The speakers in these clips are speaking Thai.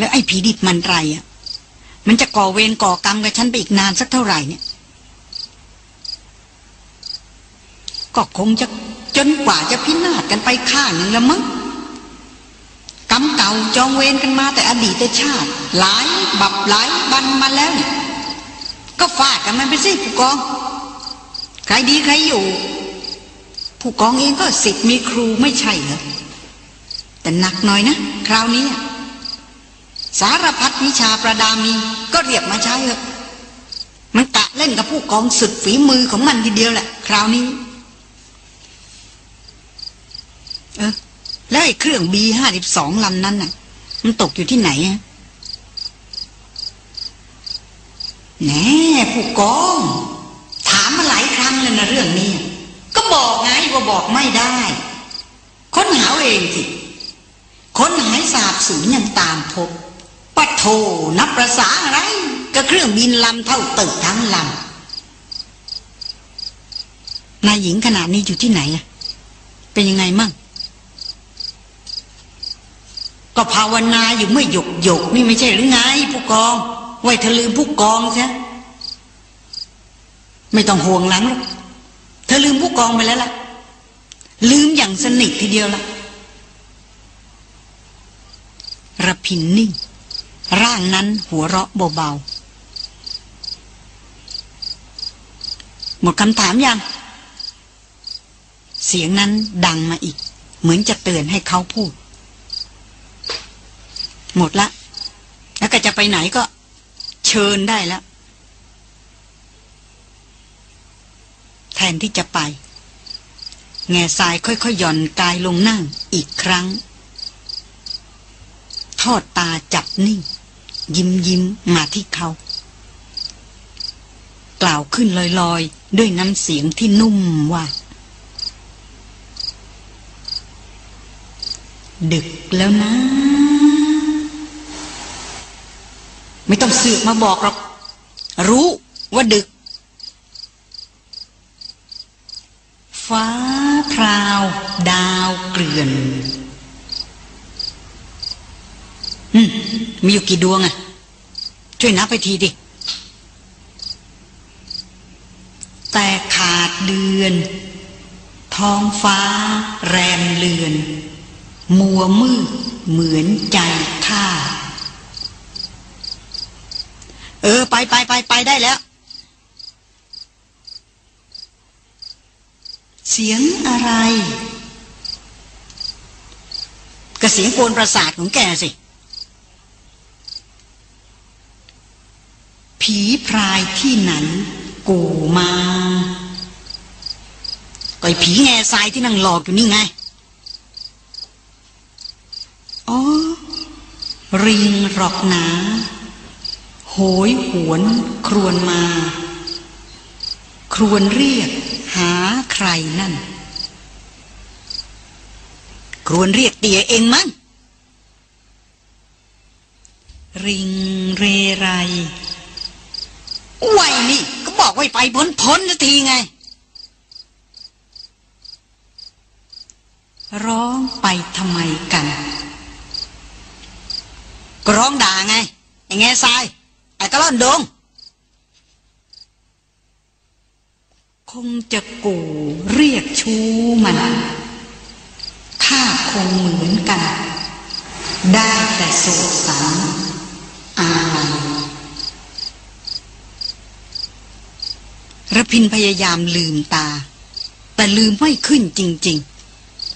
แล้วไอ้ผีดิบมันไรอะ มันจะก่อเวรก่อกรรมกับฉันไปอีกนานสักเท่าไหร่เนี่ยก็คงจะจนกว่าจะพินาศกันไปข้างหนึ่งละมั้งกรรมเก่าจองเวรกันมาแต่อดีตชาติ หลายบับหลายบันมาแล้วเนี่ยก็ฟาดกันมันไปสิผู้กอง ใครดีใครอยู่ ผู้กองเองก็สิทธิ์มีครูไม่ใช่เหรอแต่หนักหน่อยนะ คราวนี้ สารพัดวิชาประดามีก็เรียกมาใช้เถอะมันกะเล่นกับผู้กองสุดฝีมือของมันทีเดียวแหละ คราวนี้ เออ แล้วไอ้เครื่องบีห้าสิบสองลำนั้นน่ะ มันตกอยู่ที่ไหนอะแน่ผู้กอง ถามมาหลายครั้งเลยนะเรื่องนี้ ก็บอกไงว่าบอกไม่ได้ ค้นหาเองสิค้นหายสาบสูญยังตามพบ ปัดโทนับประสาอะไร ก็เครื่องบินลำเท่าตึกทั้งลำนายหญิงขนาดนี้อยู่ที่ไหนอะเป็นยังไงมั่ง ก็ภาวนาอยู่เมื่อหยกหยกนี่ไม่ใช่หรือไง ผู้กองไว้เธอลืมผู้กองใช่ไม่ต้องห่วงหลังหรอกเธอลืมผู้กองไปแล้วล่ะ ลืมอย่างสนิททีเดียวล่ะระพินนิ่ง ร่างนั้นหัวเราะเบาๆ หมดคำถามยัง เสียงนั้นดังมาอีก เหมือนจะเตือนให้เขาพูด หมดละ แล้วก็จะไปไหนก็เชิญได้แล้วแทนที่จะไป แง่ทรายค่อยๆหย่อนกายลงนั่งอีกครั้ง ทอดตาจับนิ่ง ยิ้มยิ้มมาที่เขา กล่าวขึ้นลอยๆ ด้วยน้ำเสียงที่นุ่มว่า ดึกแล้วนะ ไม่ต้องสืบมาบอกหรอก รู้ว่าดึก ฟ้าพราว ดาวเกลื่อนอืมมีอยู่กี่ดวงอะ ช่วยนับไปทีดิ แต่ขาดเดือน ท้องฟ้าแรมเลือน มัวมืดเหมือนใจข้า เออ ไปไปไปไปได้แล้ว เสียงอะไรกระเสียงโกนประสาทของแกสิ ผีพรายที่ไหนกูมาก็ไอผีแง่ทรายที่นั่งหลอกอยู่นี่ไง อ๋อ ริงหรอกหนา โหยหวนครวนมา ครวนเรียกหาใครนั่น ครวนเรียกเตี๋ยเองมั้ง ริงเรไร ไว้นี่ ก็บอกไว้ไปพ้นพ้นสักทีไง ร้องไปทำไมกัน ก็ร้องด่าไงไอ้แง่ทรายไอ้กระล่อนดง คงจะกูเรียกชูมันข้าคงเหมือนกัน ได้แต่โศกสังอาลัย ระพินพยายามลืมตา แต่ลืมไม่ขึ้นจริง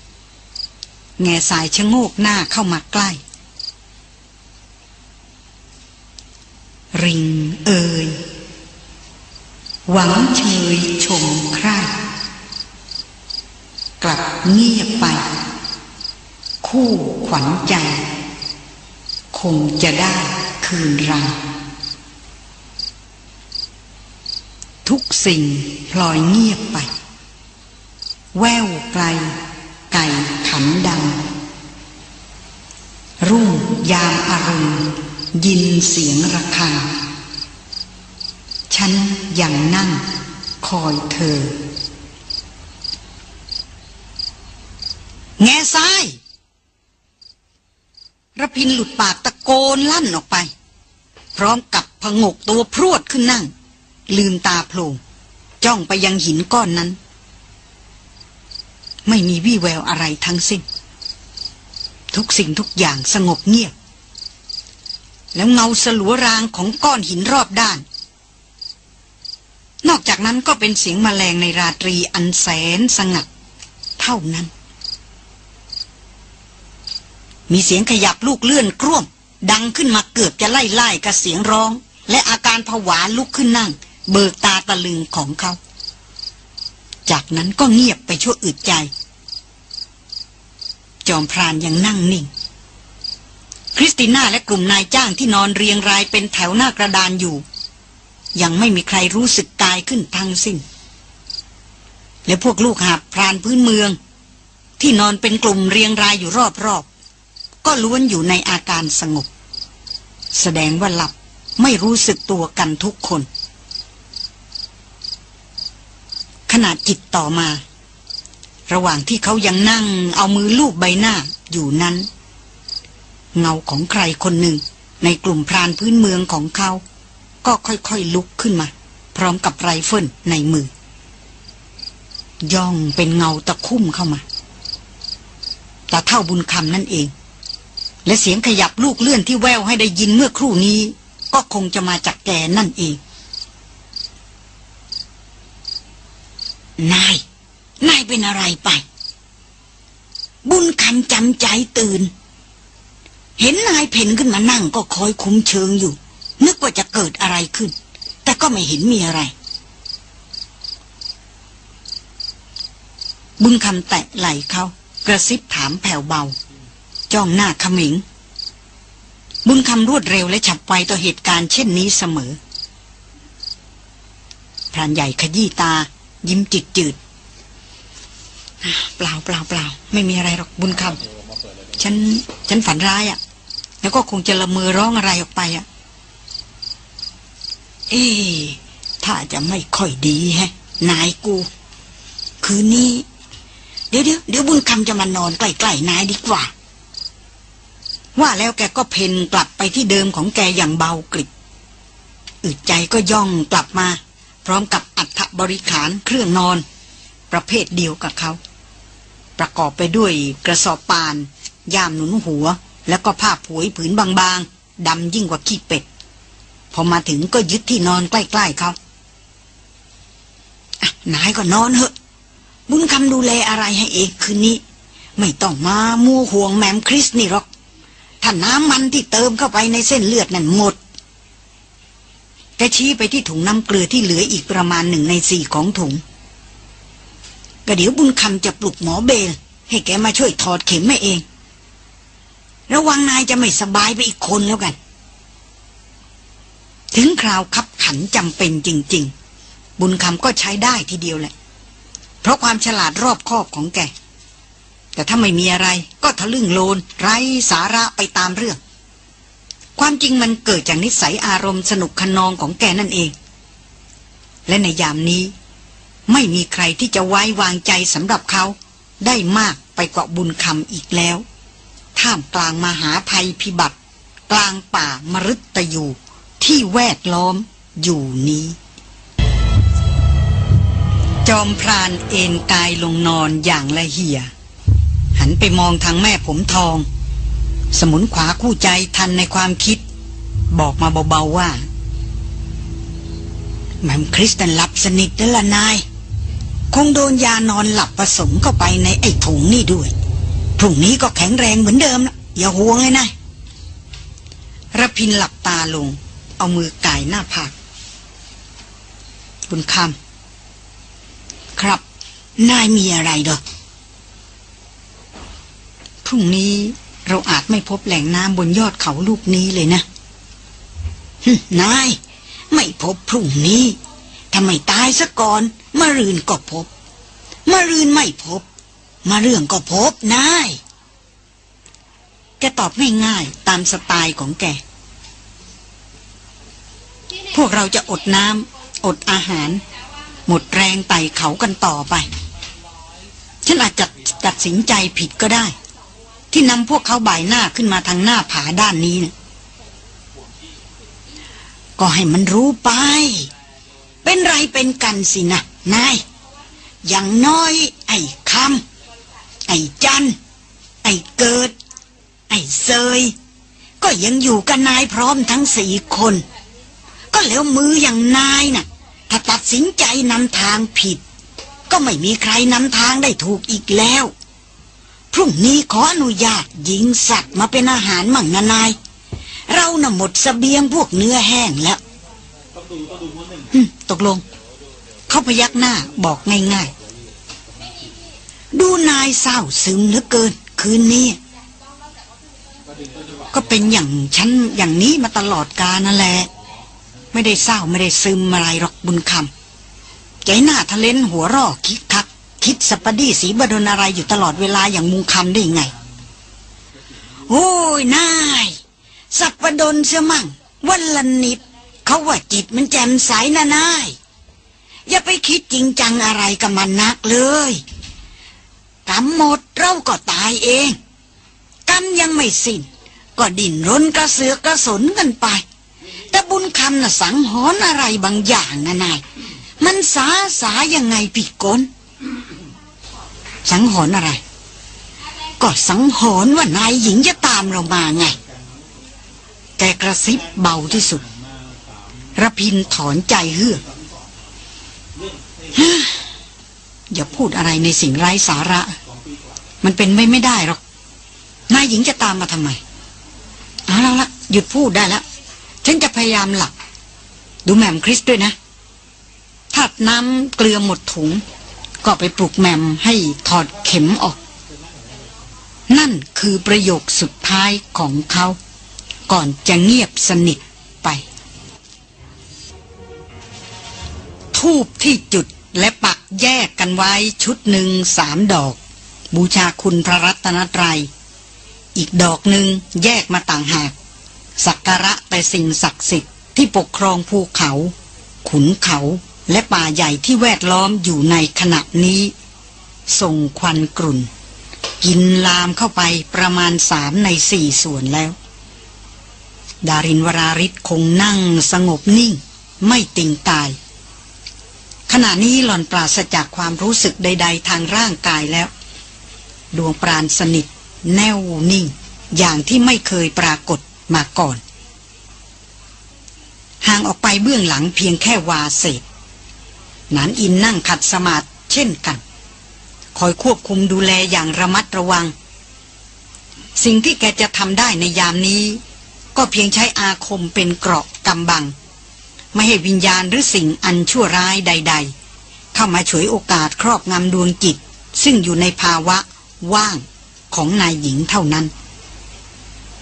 ๆ แง่สายชะโงกหน้าเข้ามาใกล้ ริงเอ่ยหวังเชยชมใครกลับเงียบไป คู่ขวัญใจ คงจะได้คืนรัง ทุก สิ่งพลอยเงียบไป แววไกล ไก่ขันดัง รุ่งยามอารมณ์ ยินเสียงระฆัง ฉันยังนั่ง คอยเธอ แง่ซ้ายระพินหลุดปากตะโกนลั่นออกไป พร้อมกับพงกตัวพรวดขึ้นนั่ง ลืมตาโผล่ จ้องไปยังหินก้อนนั้น ไม่มีวี่แววอะไรทั้งสิ้น ทุกสิ่งทุกอย่างสงบเงียบ แล้วเงาสลัวรางของก้อนหินรอบด้าน นอกจากนั้นก็เป็นเสียงแมลงในราตรีอันแสนสงัด เท่านั้น มีเสียงขยับลูกเลื่อนกร่วม ดังขึ้นมาเกือบจะไล่ไล่กับเสียงร้อง และอาการผวาลุกขึ้นนั่ง เบิกตาตะลึงของเขา จากนั้นก็เงียบไปชั่วอึดใจ จอมพรานยังนั่งนิ่ง คริสติน่าและกลุ่มนายจ้างที่นอนเรียงรายเป็นแถวหน้ากระดานอยู่ ยังไม่มีใครรู้สึกกายขึ้นทั้งสิ้น และพวกลูกหาบพรานพื้นเมือง ที่นอนเป็นกลุ่มเรียงรายอยู่รอบๆก็ล้วนอยู่ในอาการสงบ แสดงว่าหลับไม่รู้สึกตัวกันทุกคน ขณะจิตต่อมา ระหว่างที่เขายังนั่งเอามือลูบใบหน้าอยู่นั้น เงาของใครคนหนึ่ง ในกลุ่มพรานพื้นเมืองของเขา ก็ค่อยๆลุกขึ้นมา พร้อมกับไรเฟิลในมือ ย่องเป็นเงาตะคุ่มเข้ามาต่เท่าบุญคำนั่นเอง และเสียงขยับลูกเลื่อนที่แววให้ได้ยินเมื่อครู่นี้ ก็คงจะมาจากแกนั่นเอง นาย นายเป็นอะไรไป บุญคำจำใจตื่น เห็นนายเพ่นขึ้นมานั่งก็คอยคุ้มเชิงอยู่ นึกว่าจะเกิดอะไรขึ้น แต่ก็ไม่เห็นมีอะไร บุญคำแตะไหล่เขา กระซิบถามแผ่วเบา จ้องหน้าขมิง บุญคำรวดเร็วและฉับไวต่อเหตุการณ์เช่นนี้เสมอพรานใหญ่ขยี้ตา ยิ้มจิตจืดเปล่าเปล่าเปล่าไม่มีอะไรหรอกบุญคำฉัน ฉันฝันร้ายอะ่ะ แล้วก็คงจะละเมอร้องอะไรออกไปอะ่ะ เอ๊ถ้าจะไม่ค่อยดีแฮะ นายกู คืนนี้ เดี๋ยวเดี๋ยวเดี๋ยวบุญคำจะมานอนใกล้ๆนายดีกว่า ว่าแล้วแกก็เพนกลับไปที่เดิมของแกอย่างเบากริบอึดใจก็ย่องกลับมา พร้อมกับอัฐ บริขารเครื่องนอน ประเภทเดียวกับเขา ประกอบไปด้วยกระสอบปาน ย่ามหนุนหัว แล้วก็ผ้าผวยผืนบางๆดำยิ่งกว่าขี้เป็ด พอมาถึงก็ยึดที่นอนใกล้ๆเขาอนายก็นอนเถอะ บุญคำดูแลอะไรให้เองคืนนี้ ไม่ต้องมามัวห่วงแมมคริสนี่หรอกถ้าน้ำมันที่เติมเข้าไปในเส้นเลือดนั่นหมด ชี้ไปที่ถุงน้ำเกลือที่เหลืออีกประมาณหนึ่งในสี่ของถุงก็เดี๋ยวบุญคำจะปลุกหมอเบล ให้แกมาช่วยถอดเข็มให้เอง ระวังนายจะไม่สบายไปอีกคนแล้วกัน ถึงคราวคับขันจำเป็นจริง ๆ บุญคำก็ใช้ได้ทีเดียวแหละ เพราะความฉลาดรอบคอบของแก แต่ถ้าไม่มีอะไรก็ทะลึ่งโลนไร้สาระไปตามเรื่อง ความจริงมันเกิดจากนิสัยอารมณ์สนุกขนองของแกนั่นเอง และในยามนี้ ไม่มีใครที่จะไว้วางใจสำหรับเขาได้มากไปกว่าบุญคำอีกแล้ว ท่ามกลางมหาภัยพิบัติ กลางป่ามฤตยูที่แวดล้อมอยู่นี้ จอมพรานเอนกายลงนอนอย่างละเหี่ย หันไปมองทางแม่ผมทอง สมุนขวาคู่ใจทันในความคิด บอกมาเบาๆว่าแมมคริสตันหลับสนิทแล้วล่ะนาย คงโดนยานอนหลับผสมเข้าไปในไอ้ถุงนี่ด้วยพรุ่งนี้ก็แข็งแรงเหมือนเดิมนะอย่าห่วงเลยนะระพินหลับตาลง เอามือไก่หน้าผากบุญคำครับ นายมีอะไรดอกพรุ่งนี้ เราอาจไม่พบแหล่งน้ำบนยอดเขาลูกนี้เลยนะหึนาย ไม่พบพรุ่งนี้ถ้าไมตายซะก่อนมารืนก็พบมารืนไม่พบ มาเรื่องก็พบนายแกตอบง่ายๆตามสไตล์ของแก พวกเราจะอดน้ำอดอาหาร หมดแรงไต่เขากันต่อไป ฉันอาจจะตัดสินใจผิดก็ได้ ที่นำพวกเขาบ่ายหน้าขึ้นมาทางหน้าผาด้านนี้นะก็ให้มันรู้ไป เป็นไรเป็นกันสินะนาย อย่างน้อย ไอ้คำไอ้จัน ไอ้เกิด ไอ้เซย ก็ยังอยู่กับนายพร้อมทั้งสี่คน ก็แล้วมืออย่างนายน่ะ ถ้าตัดสินใจนำทางผิด ก็ไม่มีใครนำทางได้ถูกอีกแล้ว พรุ่งนี้ขออนุญาตยิงสัตว์มาเป็นอาหารมั่งนะนาย เราน่ะหมดสเสบียงพวกเนื้อแห้งแล้วตกลง เขาพยักหน้าบอกง่ายๆ ดูนายเศร้าซึมเหลือเกิน คืนนี้ ก็เป็นอย่างฉันอย่างนี้มาตลอดกาลนั่นแหละ ไม่ได้เศร้าไม่ได้ซึมอะไรหรอกบุญคำใจหน้าทะเลนหัวรอกคิก คิดสัปดีสีบดนอะไรอยู่ตลอดเวลาอย่างมุงคำได้ยังไง โอ้ยนาย สัปดนเสียมั่งวันละนิดเขาว่าจิตมันแจ่มใสนะนายอย่าไปคิดจริงจังอะไรกับมันนักเลยกรรมหมดเราก็ตายเอง กรรมยังไม่สิ้น ก็ดิ่นร้นกระเสือกกระสนกันไป แต่บุญคำน่ะสังหรณ์อะไรบางอย่างนะนาย มันสาสายังไงผิดกล สังหรณ์อะไร ก็สังหรณ์ว่านายหญิงจะตามเรามาไง แกกระซิบเบาที่สุดระพินถอนใจเฮือกอย่าพูดอะไรในสิ่งไร้สาระ มันเป็นไม่ไม่ได้หรอกนายหญิงจะตามมาทำไมเอาแล้วละหยุดพูดได้แล้ว ฉันจะพยายามหลับ ดูแหม่มคริสด้วยนะถ้าน้ำเกลือหมดถุง ก็ไปปลุกแมมให้ถอดเข็มออก นั่นคือประโยคสุดท้ายของเขา ก่อนจะเงียบสนิทไป ทูบที่จุดและปักแยกกันไว้ชุดหนึ่งสามดอก บูชาคุณพระรัตนตรยัย อีกดอกหนึ่งแยกมาต่างหาก สักการะแต่สิ่งศักดิ์สิทธิ์ที่ปกครองภูเขา ขุนเขา และป่าใหญ่ที่แวดล้อมอยู่ในขณะนี้ ส่งควันกรุ่น กินลามเข้าไปประมาณสามในสี่ส่วนแล้ว ดารินวราริศคงนั่งสงบนิ่ง ไม่ติงตาย ขณะนี้หล่อนปราศจากความรู้สึกใด ๆ ทางร่างกายแล้ว ดวงปราณสนิท แน่วนิ่ง อย่างที่ไม่เคยปรากฏมาก่อน ห่างออกไปเบื้องหลังเพียงแค่วาเศษ นานอินนั่งขัดสมาธิเช่นกัน คอยควบคุมดูแลอย่างระมัดระวัง สิ่งที่แกจะทำได้ในยามนี้ ก็เพียงใช้อาคมเป็นเกราะกำบัง ไม่ให้วิญญาณหรือสิ่งอันชั่วร้ายใด ๆ เข้ามาฉวยโอกาสครอบงำดวงจิต ซึ่งอยู่ในภาวะว่างของนายหญิงเท่านั้น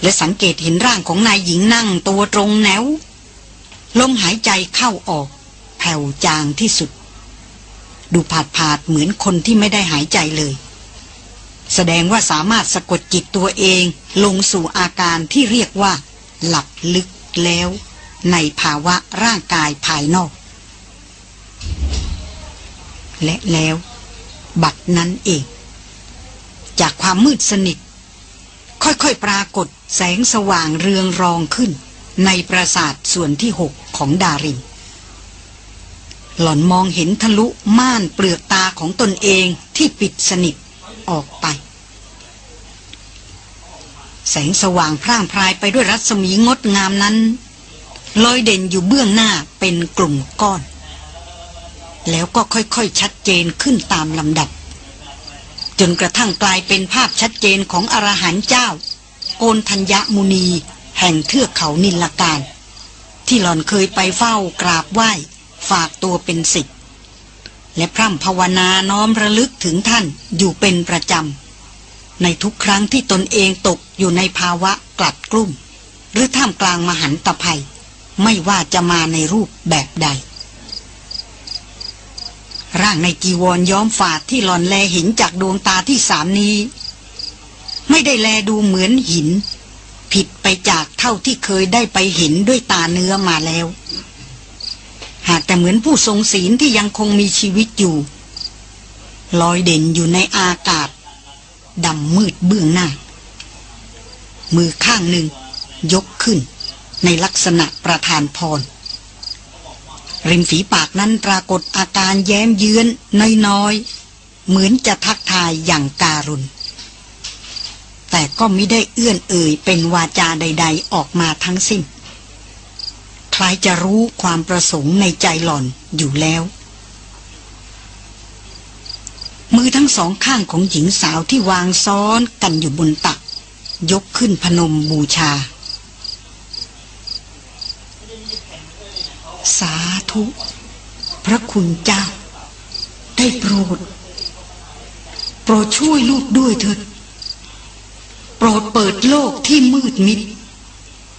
และสังเกตเห็นร่างของนายหญิงนั่งตัวตรงแนวลมหายใจเข้าออก ผ่วจางที่สุด ดูผาดผาดเหมือนคนที่ไม่ได้หายใจเลย แสดงว่าสามารถสะกดจิตตัวเองลงสู่อาการที่เรียกว่า หลับลึกแล้ว ในภาวะร่างกายภายนอก และแล้ว บัดนั้นเอง จากความมืดสนิท ค่อยๆปรากฏแสงสว่างเรืองรองขึ้น ในปราสาทส่วนที่หกของดาริน หล่อนมองเห็นทะลุม่านเปลือกตาของตนเองที่ปิดสนิทออกไป แสงสว่างพร่างพรายไปด้วยรัศมีงดงามนั้น ลอยเด่นอยู่เบื้องหน้าเป็นกลุ่มก้อน แล้วก็ค่อยๆชัดเจนขึ้นตามลำดับ จนกระทั่งกลายเป็นภาพชัดเจนของอรหันต์เจ้า โกนธัญญมุนี แห่งเทือกเขานิลการ ที่หล่อนเคยไปเฝ้ากราบไหว้ ฝากตัวเป็นสิทธิ์และพร่ำภาวนาน้อมระลึกถึงท่านอยู่เป็นประจำ ในทุกครั้งที่ตนเองตกอยู่ในภาวะกลัดกลุ้ม หรือท่ามกลางมหันตภัย ไม่ว่าจะมาในรูปแบบใด ร่างในกีวรย้อมฝาดที่หลอนแลเห็นจากดวงตาที่สามนี้ ไม่ได้แลดูเหมือนหิน ผิดไปจากเท่าที่เคยได้ไปเห็นด้วยตาเนื้อมาแล้ว หากแต่เหมือนผู้ทรงศีลที่ยังคงมีชีวิตอยู่ ลอยเด่นอยู่ในอากาศดำมืดเบื้องหน้า มือข้างหนึ่งยกขึ้นในลักษณะประธานพร ริมฝีปากนั้นปรากฏอาการแย้มเยือนน้อยๆ เหมือนจะทักทายอย่างการุณ แต่ก็ไม่ได้เอื้อนเอ่ยเป็นวาจาใด ๆ ออกมาทั้งสิ้น ล้ายจะรู้ความประสงค์ในใจหล่อนอยู่แล้ว มือทั้งสองข้างของหญิงสาวที่วางซ้อนกันอยู่บนตัก ยกขึ้นพนมบูชา สาธุ พระคุณเจ้า ได้โปรด โปรดช่วยลูกด้วยเถิดโปรดเปิดโลกที่มืดมิด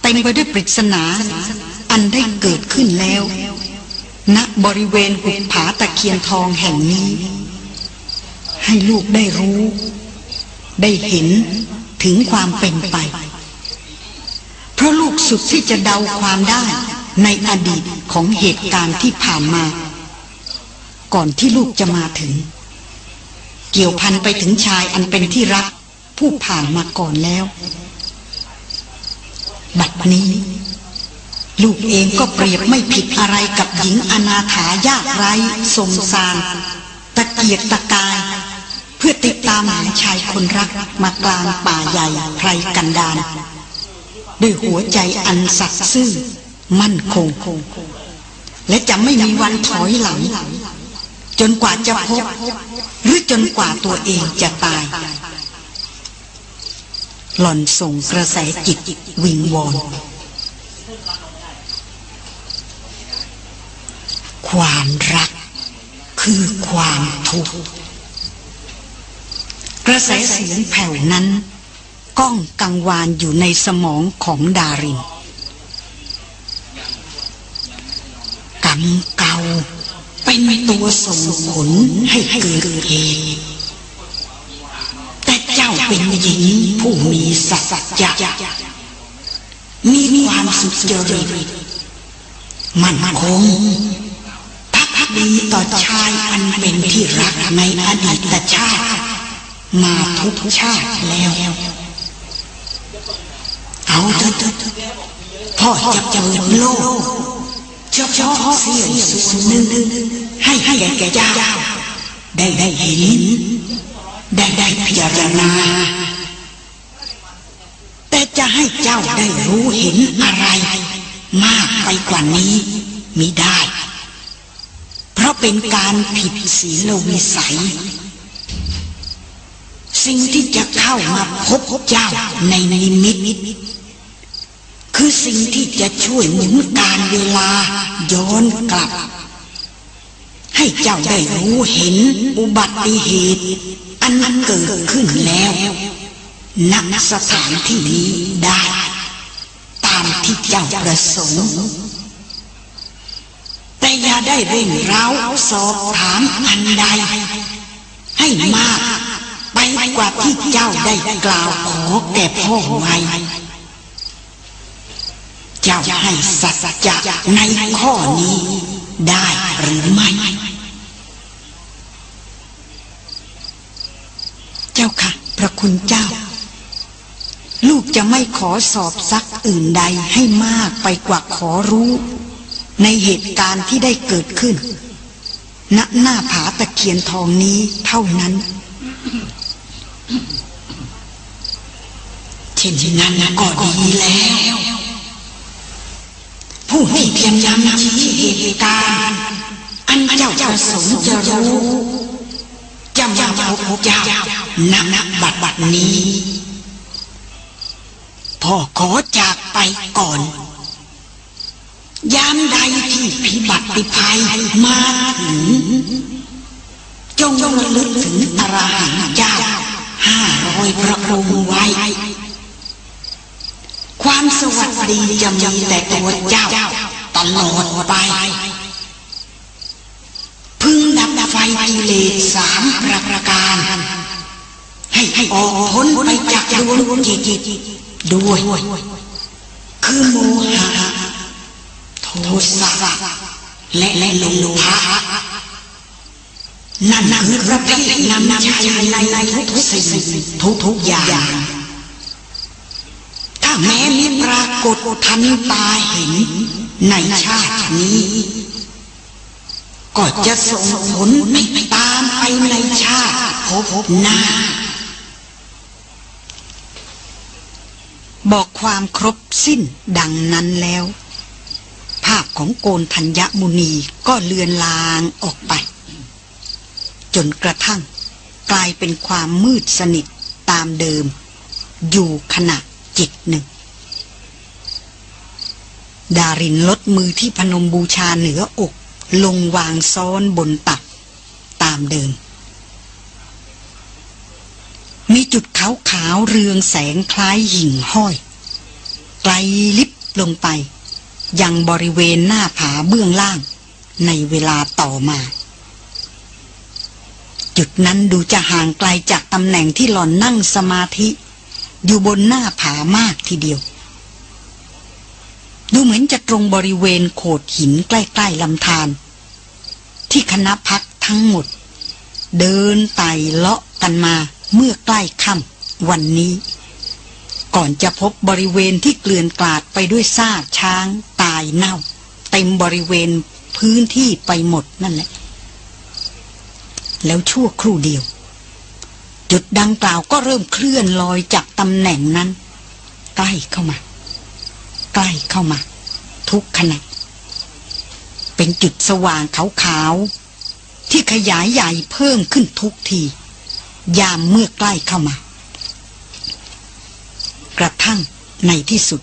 เต็มไปด้วยปริศนา อันได้เกิดขึ้นแล้วณบริเวณหุบผาตะเคียนทองแห่งนี้ ให้ลูกได้รู้ ได้เห็นถึงความเป็นไป เพราะลูกสุดที่จะเดาความได้ในอดีตของเหตุการณ์ที่ผ่านมา ก่อนที่ลูกจะมาถึง เกี่ยวพันไปถึงชายอันเป็นที่รักผู้ผ่านมาก่อนแล้ว บัดนี้ ลูกเองก็เปรียบไม่ผิดอะไรกับหญิงอนาถายากไร้สมสาร ตะเกียกตะกาย เพื่อติดตามหาชายคนรักมากลางป่าใหญ่ไพรกันดารด้วยหัวใจอันสัตย์ซื่อมั่นคง และจะไม่มีวันถอยหลัง จนกว่าจะพบ หรือจนกว่าตัวเองจะตาย หล่อนส่งกระแสจิตวิงวอน ความรักคือความทุกข์กระแสเสียงแผ่วนั้น ก้องกังวานอยู่ในสมองของดารินกรรมเก่าเป็นตัวส่งผลให้เกิดเหตุแต่เจ้าเป็นหญิงผู้มีสัจจะมีความสุจริตมันคงพักดี ต่อชายอันเป็นที่รักในอดีตชาติ มาทุกชาติแล้ว เอาเถอะพ่อจะเปิดโลกเฉพาะเสี้ยวส่วนหนึ่งให้ให้แก่เจ้า ได้ได้เห็น ได้ได้พิจารณา แต่จะให้เจ้าได้รู้เห็นอะไร มากไปกว่านี้มิได้ ราะเป็นการผิดศีลวิสัย สิ่งที่จะเข้ามาพบเจ้าในนิมิตคือสิ่งที่จะช่วยหมุนการเวลาย้อนกลับ ให้เจ้าได้รู้เห็นอุบัติเหตุ อันเกิดขึ้นแล้วณสถานที่นี้ได้ ตามที่เจ้าประสงค์ อย่าได้เร่งร้าวสอบถามอันใด ให้มาก ไปกว่าที่เจ้าได้กล่าวขอแก่พ่อไว้เจ้าให้สัจจะในข้อนี้ได้หรือไม่ เจ้าค่ะ พระคุณเจ้า ลูกจะไม่ขอสอบซักอื่นใดให้มากไปกว่าขอรู้ ในเหตุการณ์ที่ได้เกิดขึ้น ณ หน้าผาตะเคียนทองนี้เท่านั้น เช่นนั้นก็ดีแล้ว ผู้ที่เพียงย้ำชี้เหตุการณ์ อันเจ้าประสงค์จะรู้จะมาพบเจ้าณณบัดบัดนี้พ่อขอจากไปก่อน ยามใดที่พิบัติภัยมาถึง จงระลึกถึงอรหันต์เจ้าห้าร้อยพระองค์ไว้ ความสวัสดีจะมีแต่ตัวเจ้าตลอดไป พึงดับไฟกิเลสสามประการ ให้ออกพ้นไปจากดวงจิตด้วย คือโมหะ โทสะและและโลภะนั่นคือประเภทนำชัยในในทุกสิ่งทุกทุกอย่าง ถ้าแม้มิปรากฏทันตาเห็นในชาตินี้ ก็จะส่งผลไปตามไปในชาติภพหน้าบอกความครบสิ้นดังนั้นแล้ว ภาพของโกนธัญญมุนีก็เลือนลางออกไป จนกระทั่ง กลายเป็นความมืดสนิทตามเดิม อยู่ขณะจิตหนึ่ง ดารินลดมือที่พนมบูชาเหนืออก ลงวางซ้อนบนตักตามเดิม มีจุดขาวขาวเรืองแสงคล้ายหิ่งห้อย ไกลลิบลงไป ยังบริเวณหน้าผาเบื้องล่าง ในเวลาต่อมา จุดนั้นดูจะห่างไกลจากตำแหน่งที่หล่อนนั่งสมาธิ อยู่บนหน้าผามากทีเดียว ดูเหมือนจะตรงบริเวณโขดหินใกล้ๆลำธารที่คณะพักทั้งหมด เดินไต่เลาะกันมาเมื่อใกล้ค่ำวันนี้ ก่อนจะพบบริเวณที่เกลื่อนกลาดไปด้วยซากช้าง ตายเน่า เต็มบริเวณพื้นที่ไปหมดนั่นแหละ แล้วชั่วครู่เดียว จุดดังกล่าวก็เริ่มเคลื่อนลอยจากตำแหน่งนั้น ใกล้เข้ามา ใกล้เข้ามา ทุกขณะเป็นจุดสว่างขาวๆที่ขยายใหญ่เพิ่มขึ้นทุกที ยามเมื่อใกล้เข้ามา กระทั่งในที่สุด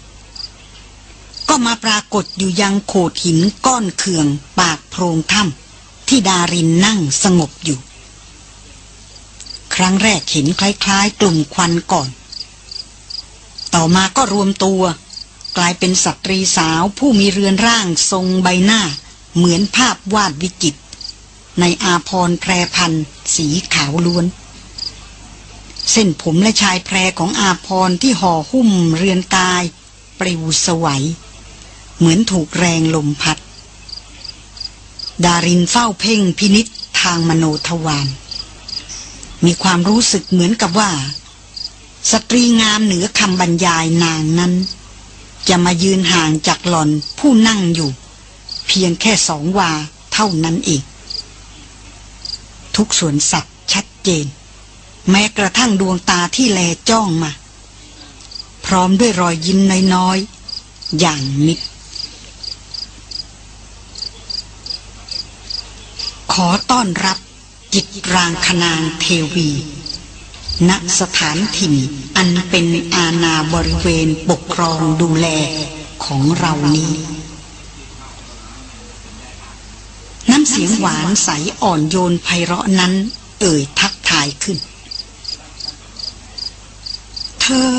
ก็มาปรากฏอยู่ยังโขดหินก้อนเคืองปากโพรงถ้ำที่ดารินนั่งสงบอยู่ ครั้งแรกเห็นคล้ายๆ กลุ่มควันก่อน ต่อมาก็รวมตัว กลายเป็นสตรีสาวผู้มีเรือนร่างทรงใบหน้า เหมือนภาพวาดวิจิต ในอาพรแพรพันสีขาวล้วน เส้นผมและชายแพรของอาพรที่ห่อหุ้มเรือนกาย ปลิวสวัย เหมือนถูกแรงลมพัด ดารินเฝ้าเพ่งพินิษทางมโนทวารมีความรู้สึกเหมือนกับว่า สตรีงามเหนือคำบรรยายนางนั้น จะมายืนห่างจากหล่อนผู้นั่งอยู่ เพียงแค่สองวาเท่านั้นเองทุกส่วนสัตว์ชัดเจน แม้กระทั่งดวงตาที่แลจ้องมา พร้อมด้วยรอยยิ้มน้อยๆ อย่างมิดขอต้อนรับจิตรางคนางเทวี ณสถานถิ่นอันเป็นอาณาบริเวณปกครองดูแลของเรานี้ น้ำเสียงหวานใสอ่อนโยนไพเราะนั้น เอ่ยทักทายขึ้น อ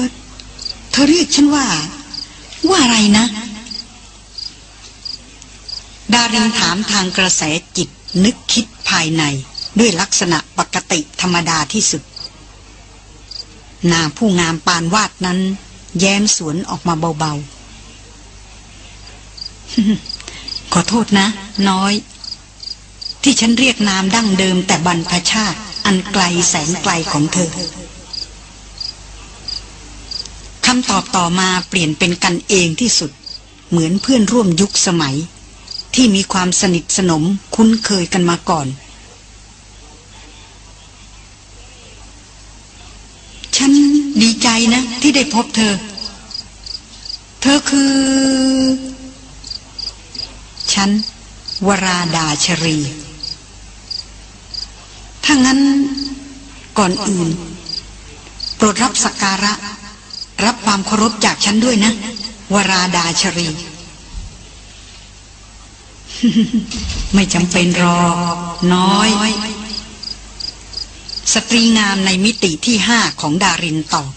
เธอเรียกฉันว่า ว่าอะไรนะ ดารินถามทางกระแสจิตนึกคิดภายในด้วยลักษณะปกติธรรมดาที่สุด นางผู้งามปานวาดนั้น แย้มสวนออกมาเบาๆ ขอโทษนะ น้อย ที่ฉันเรียกนามดั้งเดิมแต่บรรพชาติ อันไกลแสนไกลของเธอำตอบต่อมาเปลี่ยนเป็นกันเองที่สุด เหมือนเพื่อนร่วมยุคสมัย ที่มีความสนิทสนมคุ้นเคยกันมาก่อน ฉันดีใจนะ ที่ได้พบเธอ เธอคือ ฉัน วราดาชรี ถ้างั้นก่อนอื่นโปรดรับสักการะ รับความเคารพจากฉันด้วยนะ วราดาชรี ไม่จำเป็นรอ น้อย สตรีงามในมิติที่ห้าของดารินตอบ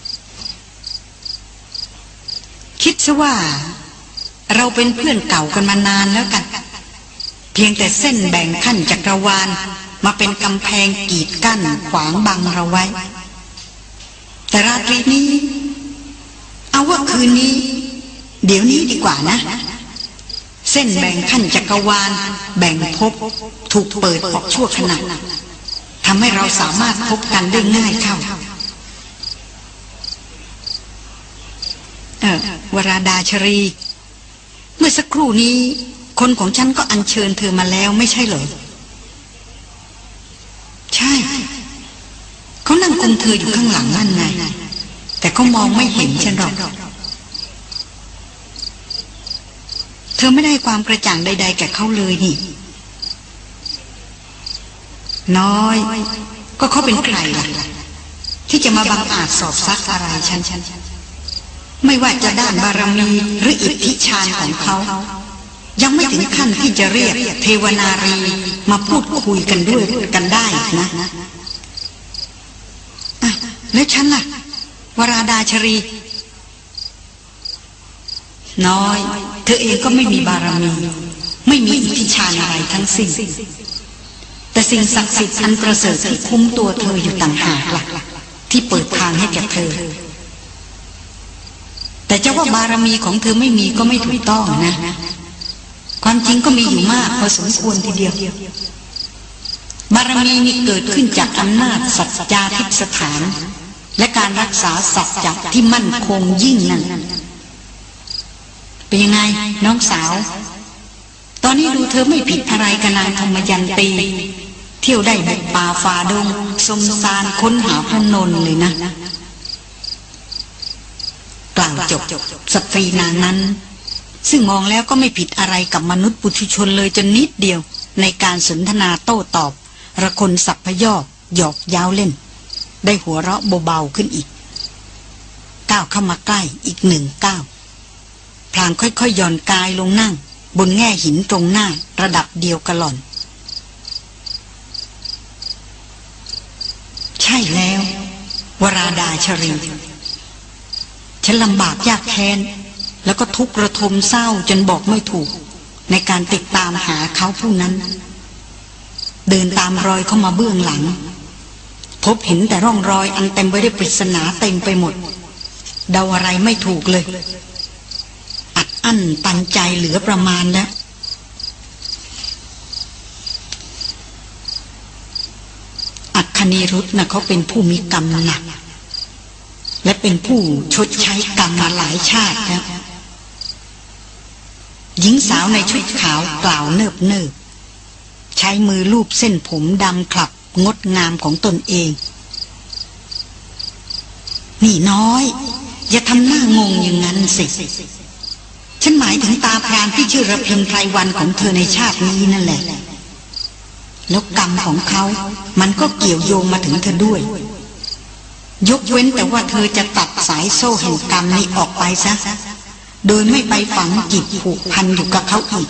คิดซะว่า เราเป็นเพื่อนเก่ากันมานานแล้วกัน เพียงแต่เส้นแบ่งขั้นจักรวาลมาเป็นกำแพงกีดกั้นขวางบังเราไว้ แต่ราตรีนี้ เอาว่าคืนนี้ เดี๋ยวนี้ดีกว่านะ เส้นแบ่งขั้นจักรวาล แบ่งภพถูกเปิดออกชั่วขณะทำให้เราสามารถพบกันได้ง่ายเข้า เออวราดาชรี เมื่อสักครู่นี้ คนของฉันก็อัญเชิญเธอมาแล้วไม่ใช่เหรอ ใช่ เขานั่งคุมเธออยู่ข้างหลังนั่นไง แต่เขามองไม่เห็นฉันหรอก เธอไม่ได้ความกระจ่างใด ๆ แก่เขาเลยนี่ น้อย ก็เขาเป็นใครล่ะ ที่จะมาบังอาจสอบซักอะไรฉันฉันไม่ว่าจะด้านบารมีหรืออิทธิชาญของเขา ยังไม่ถึงขั้นที่จะเรียกเทวนารีมาพูดคุยกันด้วยกันได้นะอะแล้วฉันล่ะ วราดาชรี น้อย เธอเองก็ไม่มีบารมี ไม่มีอิทธิชาญอะไรทั้งสิ้นแต่สิ่งศักดิ์สิทธิ์อันประเสริฐที่คุ้มตัวเธออยู่ต่างหากล่ะที่เปิดทางให้แก่เธอ แต่จะว่าบารมีของเธอไม่มีก็ไม่ถูกต้องนะ ความจริงก็มีอยู่มากพอสมควรทีเดียว บารมีนี่เกิดขึ้นจากอำนาจสัจจาทิพสถาน และการรักษาสัจจะที่มั่นคงยิ่งนั่นเป็นยังไงน้องสาว ตอนนี้ดูเธอไม่ผิดอะไรกับนางธรรมยันตี เที่ยวได้บุกป่าฝ่าดง สมสารค้นหาพระนน์เลยนะ กล่าวจบสตรีนางนั้น ซึ่งมองแล้วก็ไม่ผิดอะไรกับมนุษย์ปุถุชนเลยจนนิดเดียว ในการสนทนาโต้ตอบ ระคนสับพยอกหยอกย้าวเล่น ได้หัวเราะเบาๆขึ้นอีก ก้าวเข้ามาใกล้อีกหนึ่งก้าวพลางค่อยๆย่อนกายลงนั่ง บนแง่หินตรงหน้าระดับเดียวกับหล่อน ใช่แล้ว วราดาชรินฉันลำบากยากแค้น แล้วก็ทุกข์ระทมเศร้าจนบอกไม่ถูก ในการติดตามหาเขาผู้นั้น เดินตามรอยเข้ามาเบื้องหลัง พบเห็นแต่ร่องรอยอันเต็มไปด้วยปริศนาเต็มไปหมด เดาอะไรไม่ถูกเลย อัดอั้นตันใจเหลือประมาณแล้วอัคคณีรุธนะเขาเป็นผู้มีกรรมหนัก และเป็นผู้ชดใช้กรรมมาหลายชาติแล้วหญิงสาวในชุดขาวกล่าวเนิบเนิบใช้มือลูบเส้นผมดำคลับ งดงามของตนเอง นี่น้อย อย่าทำหน้างงอย่างนั้นสิ ฉันหมายถึงตาพรานที่ชื่อระพินไพรวันของเธอในชาตินี้นั่นแหละ แล้วกรรมของเขา มันก็เกี่ยวโยงมาถึงเธอด้วย ยกเว้นแต่ว่าเธอจะตัดสายโซ่แห่งกรรมนี้ออกไปซะ โดยไม่ไปฝังจิตผูกพันอยู่กับเขาอีก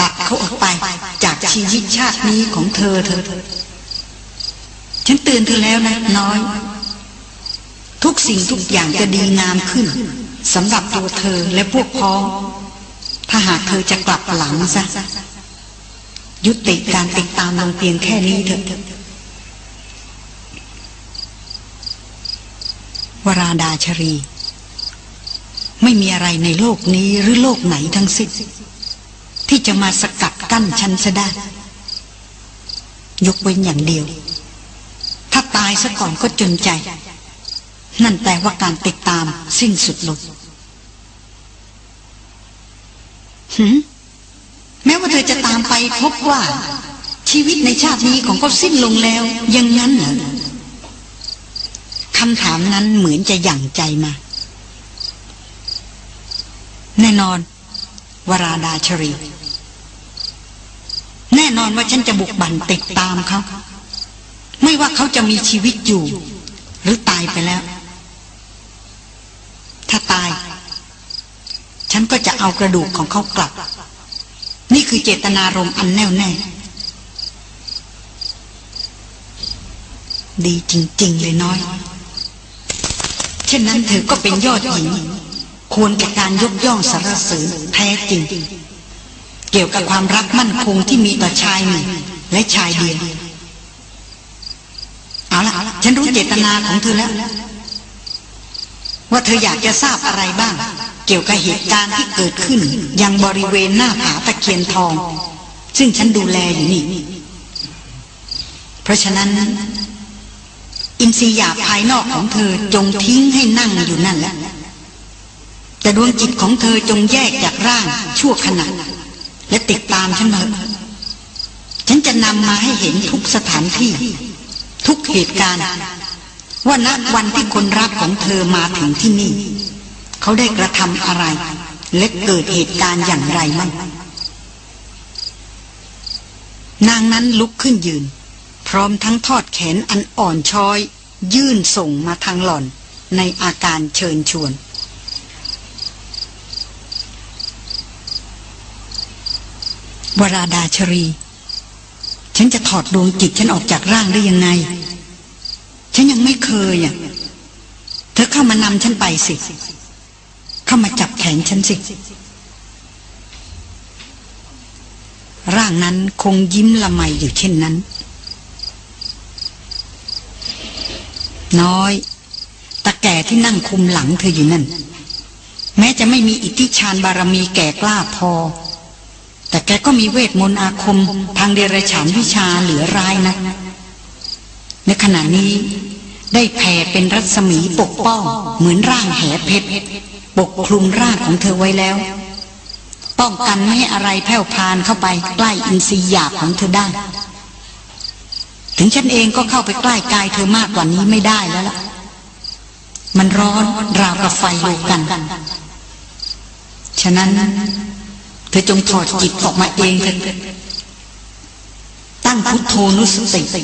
ตัดเขาออกไป จากชีวิตชาตินี้ของเธอเธอ ฉันเตือนเธอแล้วนะน้อย ทุกสิ่งทุกอย่างจะดีงามขึ้นสำหรับตัวเธอและพวกพ้อง ถ้าหากเธอจะกลับหลังซะ ยุติการติดตามลงเพียงแค่นี้เถอะวราดาชรี ไม่มีอะไรในโลกนี้หรือโลกไหนทั้งสิ้น ที่จะมาสกัดกั้นฉันจะได้ ยกเว้นอย่างเดียว ถ้าตายซะก่อนก็จนใจ นั่นแปลว่าการติดตามสิ้นสุดลงหืมแม้ว่าเธอจะตามไปพบว่า ชีวิตในชาตินี้ของเขาสิ้นลงแล้วยังงั้นเหรอคำถามนั้นเหมือนจะหยั่งใจมา แน่นอน วราดาชรี น่นอนว่าฉันจะบุกบั่นติดตามเขา ไม่ว่าเขาจะมีชีวิตอยู่ หรือตายไปแล้ว ถ้าตาย ฉันก็จะเอากระดูกของเขากลับ นี่คือเจตนารมณ์อันแน่วแน่ดีจริง ๆ เลยน้อย เช่นนั้นเธอก็เป็นยอดหญิง ควรแก่การยกย่องสรรเสริญแท้จริง เกี่ยวกับความรักมั่นคงที่มีต่อชายหนึ่งและชายเดียวเอาละฉันรู้เจตนาของเธอแล้ว ว่าเธออยากจะทราบอะไรบ้าง เกี่ยวกับเหตุการณ์ที่เกิดขึ้น ยังบริเวณหน้าผาตะเคียนทอง ซึ่งฉันดูแลอยู่นี่ เพราะฉะนั้น อินทรียาภายนอกของเธอจงทิ้งให้นั่งอยู่นั่นแหละแต่ดวงจิตของเธอจงแยกจากร่างชั่วขณะ และติดตามฉันมาฉันจะนำมาให้เห็นทุกสถานที่ ทุกเหตุการณ์ ว่าณวันที่คนรักของเธอมาถึงที่นี่ เขาได้กระทำอะไร และเกิดเหตุการณ์อย่างไรมั่งนางนั้นลุกขึ้นยืน พร้อมทั้งทอดแขนอันอ่อนช้อย ยื่นส่งมาทางหล่อนในอาการเชิญชวน วราดาชรี ฉันจะถอดดวงจิตฉันออกจากร่างได้ยังไง ฉันยังไม่เคยอะเธอเข้ามานำฉันไปสิ เข้ามาจับแขนฉันสิ ร่างนั้นคงยิ้มละไมอยู่เช่นนั้น น้อยตะแก่ที่นั่งคุมหลังเธออยู่นั่น แม้จะไม่มีอิทธิชาญบารมีแก่กล้าพอ แต่แกก็มีเวทมนต์อาคมทางเดรัจฉานวิชาเหลือร้ายนะ ในขณะนี้ได้แผ่เป็นรัศมีปกป้อง เหมือนร่างแหเพชรปกคลุมร่างของเธอไว้แล้ว ป้องกันไม่ให้อะไรแผ่วพานเข้าไปใกล้อินทรีย์หยาบของเธอได้ ถึงฉันเองก็เข้าไปใกล้กายเธอมากกว่านี้ไม่ได้แล้วล่ะ มันร้อนราวกับไฟลูกกัน ฉะนั้น อจงถอดจิตออกมาเองเถอะตั้งพุทโธนุสติ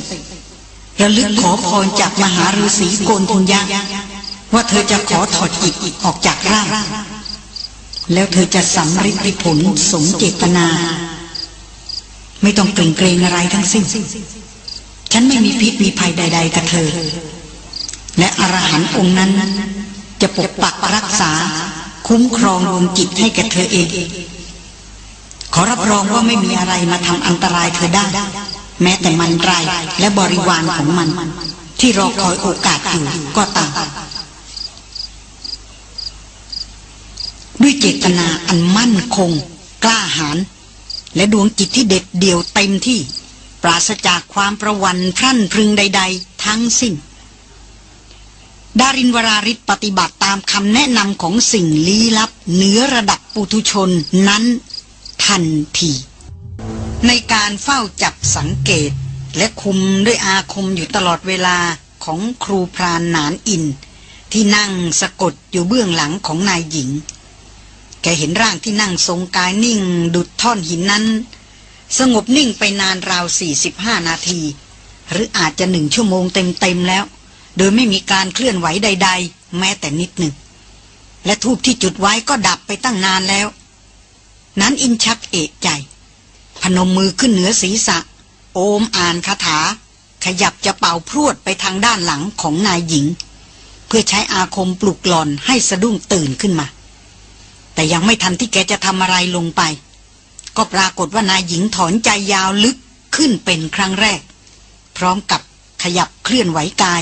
ระลึกขอพรจากมหาฤาษีโกนทุนยะว่าเธอจะขอถอดจิตออกจากร่าง แล้วเธอจะสำฤทธิ์ผลสมเจตนา ไม่ต้องเกรงเกรงอะไรทั้งสิ้น ฉันไม่มีพิษมีภัยใด ๆ กับเธอ และอรหันต์องค์นั้น จะปกปักรักษา คุ้มครองดวงจิตให้แก่เธอเอง ขอรับรองว่าไม่มีอะไรมาทำอันตรายเธอได้ แม้แต่มันไรและบริวารของมัน ที่รอคอยโอกาสอยู่ก็ตามด้วยเจตนาอันมั่นคง กล้าหาญและดวงจิตที่เด็ดเดี่ยวเต็มที่ ปราศจากความประวันพรั่นพรึงใด ๆ ทั้งสิ้น ดารินวราริศปฏิบัติตามคำแนะนำของสิ่งลี้ลับเหนือระดับปุถุชนนั้น ทันที ในการเฝ้าจับสังเกตและคุมด้วยอาคมอยู่ตลอดเวลาของครูพรานหนานอิน ที่นั่งสะกดอยู่เบื้องหลังของนายหญิง แกเห็นร่างที่นั่งทรงกายนิ่งดุดท่อนหินนั้น สงบนิ่งไปนานราว 45 นาที หรืออาจจะหนึ่งชั่วโมงเต็มๆแล้ว โดยไม่มีการเคลื่อนไหวใด ๆ แม้แต่นิดหนึ่ง และทูบที่จุดไว้ก็ดับไปตั้งนานแล้ว นั้นอินชักเอกใจ พนมมือขึ้นเหนือศีรษะ โอมอ่านคาถา ขยับจะเป่าพรวดไปทางด้านหลังของนายหญิง เพื่อใช้อาคมปลุกหลอนให้สะดุ้งตื่นขึ้นมา แต่ยังไม่ทันที่แกจะทำอะไรลงไป ก็ปรากฏว่านายหญิงถอนใจยาวลึกขึ้นเป็นครั้งแรก พร้อมกับขยับเคลื่อนไหวกาย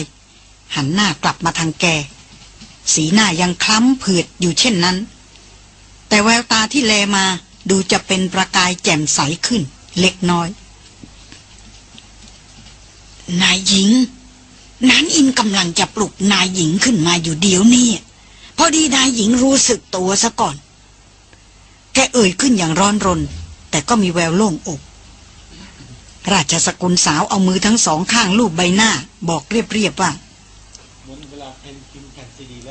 หันหน้ากลับมาทางแก สีหน้ายังคล้ำเผือดอยู่เช่นนั้น แต่แววตาที่แลมาดูจะเป็นประกายแจ่มใสขึ้น เล็กน้อย นายหญิงนั้นอินกำลังจะปลุกนายหญิงขึ้นมาอยู่เดี๋ยวนี้พอดีนายหญิงรู้สึกตัวซะก่อน แกเอ่ยขึ้นอย่างร้อนรน แต่ก็มีแววโล่งอก ราชสกุลสาวเอามือทั้งสองข้างลูบใบหน้า บอกเรียบๆว่า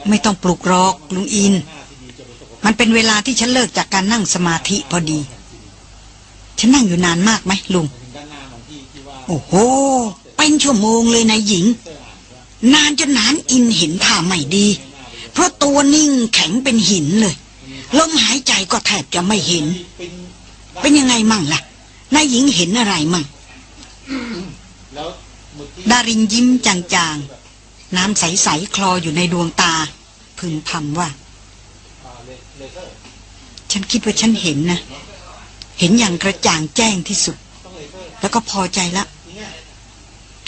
ไม่ต้องปลุกรอกลุงอิน มันเป็นเวลาที่ฉันเลิกจากการนั่งสมาธิพอดี ฉันนั่งอยู่นานมากไหมลุง โอ้โห เป็นชั่วโมงเลยนายหญิง นานจนนานอินเห็นท่าไม่ดี เพราะตัวนิ่งแข็งเป็นหินเลย ลมหายใจก็แทบจะไม่เห็น เป็นยังไงมั่งล่ะ นายหญิงเห็นอะไรมั่ง ดารินยิ้มจางๆ น้ำใส ๆ คลออยู่ในดวงตา พึงพำว่า ฉันคิดว่าฉันเห็นนะ เห็นอย่างกระจ่างแจ้งที่สุด แล้วก็พอใจละ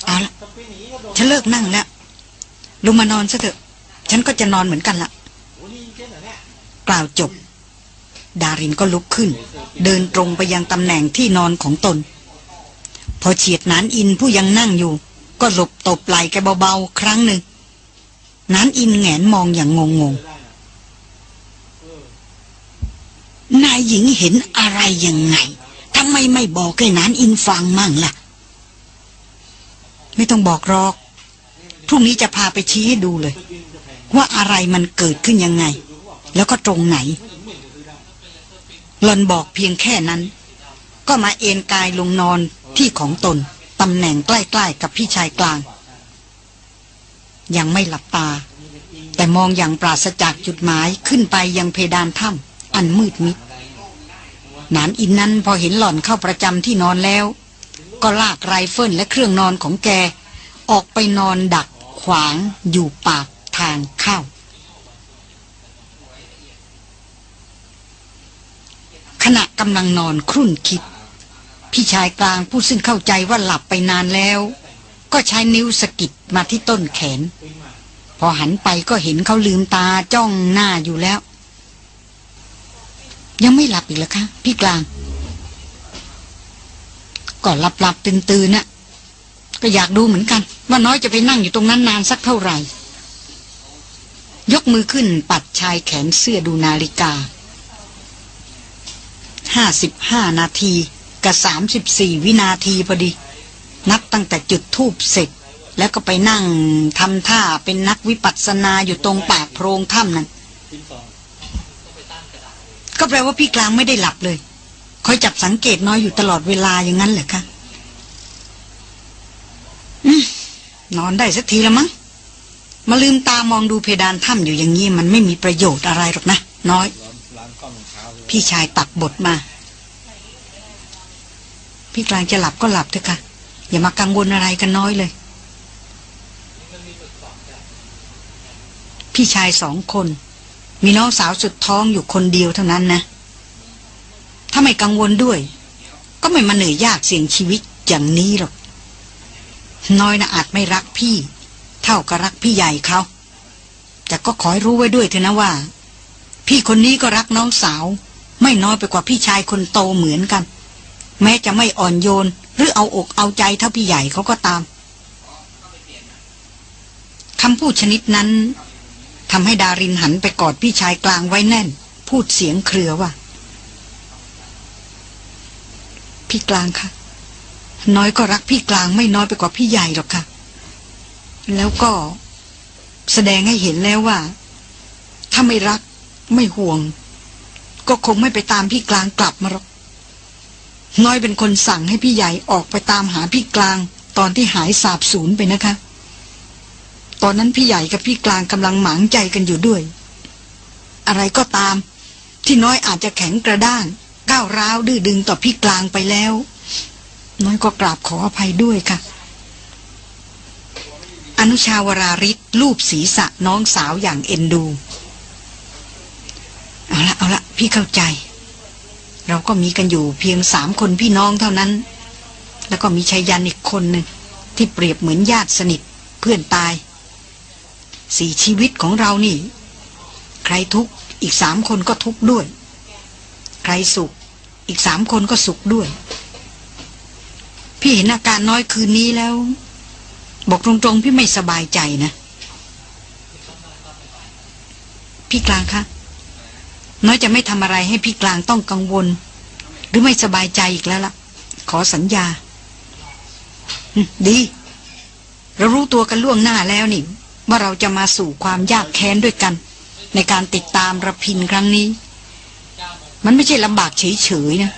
เอาละฉันเลิกนั่งแล้วลงมานอนซะเถอะ ฉันก็จะนอนเหมือนกันละกล่าวจบ ดารินก็ลุกขึ้น เดินตรงไปยังตำแหน่งที่นอนของตน พอเฉียดนานอินผู้ยังนั่งอยู่ ก็หลบตบไหล่แกเบาๆ ครั้งหนึ่งนานอินแงนมองอย่างงงๆ นายหญิงเห็นอะไรยังไงทำไมไม่บอกให้นานอินฟังมั่งล่ะ ไม่ต้องบอกหรอก พรุ่งนี้จะพาไปชี้ให้ดูเลย ว่าอะไรมันเกิดขึ้นยังไง แล้วก็ตรงไหนหลอนบอกเพียงแค่นั้น ก็มาเอนกายลงนอนที่ของตนตำแหน่งใกล้ๆกับพี่ชายกลาง ยังไม่หลับตา แต่มองอย่างปราศจากจุดหมายขึ้นไปยังเพดานถ้ำ อันมืดมิดหนานอินนั้นพอเห็นหล่อนเข้าประจำที่นอนแล้ว ก็ลากไรเฟิลและเครื่องนอนของแก ออกไปนอนดักขวางอยู่ปากทางเข้า ขณะกำลังนอนครุ่นคิด พี่ชายกลางผู้ซึ่งเข้าใจว่าหลับไปนานแล้ว ก็ใช้นิ้วสะกิดมาที่ต้นแขน พอหันไปก็เห็นเขาลืมตาจ้องหน้าอยู่แล้ว ยังไม่หลับอีกเหรอคะ พี่กลาง ก็หลับหลับตื่นตื่นน่ะ ก็อยากดูเหมือนกัน ว่าน้อยจะไปนั่งอยู่ตรงนั้นนานสักเท่าไหร่ ยกมือขึ้นปัดชายแขนเสื้อดูนาฬิกา ห้าสิบห้านาที กับสามสิบสี่วินาทีพอดี นับตั้งแต่จุดทูบเสร็จ แล้วก็ไปนั่งทำท่าเป็นนักวิปัสสนาอยู่ตรงปากโพรงถ้ำนั้น ก็แปลว่าพี่กลางไม่ได้หลับเลยคอยจับสังเกตน้อยอยู่ตลอดเวลาอย่างนั้นเหรอคะอนอนได้สักทีแล้วมั้งมาลืมตามองดูเพดานถ้ำอยู่อย่างนี้มันไม่มีประโยชน์อะไรหรอกนะ น้อย พี่ชายตักบทมา พี่กลางจะหลับก็หลับเถอะค่ะ อย่ามากังวลอะไรกันน้อยเลย พี่ชายสองคน มีน้องสาวสุดท้องอยู่คนเดียวเท่านั้นนะ ถ้าไม่กังวลด้วย ก็ไม่มาเหนื่อยยากเสี่ยงชีวิตอย่างนี้หรอก น้อยนะอาจไม่รักพี่ เท่ากับรักพี่ใหญ่เขาแต่ก็ขอให้รู้ไว้ด้วยเถอะนะว่า พี่คนนี้ก็รักน้องสาว ไม่น้อยไปกว่าพี่ชายคนโตเหมือนกัน แม้จะไม่อ่อนโยน หรือเอาอกเอาใจเท่าพี่ใหญ่เขาก็ตามคำพูดชนิดนั้น ทำให้ดารินหันไปกอดพี่ชายกลางไว้แน่น พูดเสียงเครือว่า พี่กลางค่ะ น้อยก็รักพี่กลางไม่น้อยไปกว่าพี่ใหญ่หรอกค่ะ แล้วก็แสดงให้เห็นแล้วว่า ถ้าไม่รักไม่ห่วง ก็คงไม่ไปตามพี่กลางกลับมาหรอกน้อยเป็นคนสั่งให้พี่ใหญ่ออกไปตามหาพี่กลาง ตอนที่หายสาบสูญไปนะคะ ตอนนั้นพี่ใหญ่กับพี่กลางกำลังหมางใจกันอยู่ด้วย อะไรก็ตาม ที่น้อยอาจจะแข็งกระด้างก้าวร้าวดื้อดึงต่อพี่กลางไปแล้ว น้อยก็กราบขออภัยด้วยค่ะ อนุชาวราริศลูบศีรษะน้องสาวอย่างเอ็นดู เอาละเอาละพี่เข้าใจ เราก็มีกันอยู่เพียงสามคนพี่น้องเท่านั้น แล้วก็มีชายยันอีกคนหนึ่งที่เปรียบเหมือนญาติสนิทเพื่อนตาย สี่ชีวิตของเรานี่ ใครทุกข์อีกสามคนก็ทุกข์ด้วย ใครสุข อีกสามคนก็สุขด้วย พี่เห็นอาการน้อยคืนนี้แล้ว บอกตรงๆ พี่ไม่สบายใจนะ พี่กลางคะน้อยจะไม่ทำอะไรให้พี่กลางต้องกังวล หรือไม่สบายใจอีกแล้วล่ะ ขอสัญญาดี เรารู้ตัวกันล่วงหน้าแล้วนี่ ว่าเราจะมาสู่ความยากแค้นด้วยกัน ในการติดตามระพินครั้งนี้ มันไม่ใช่ลำบากเฉยๆนะ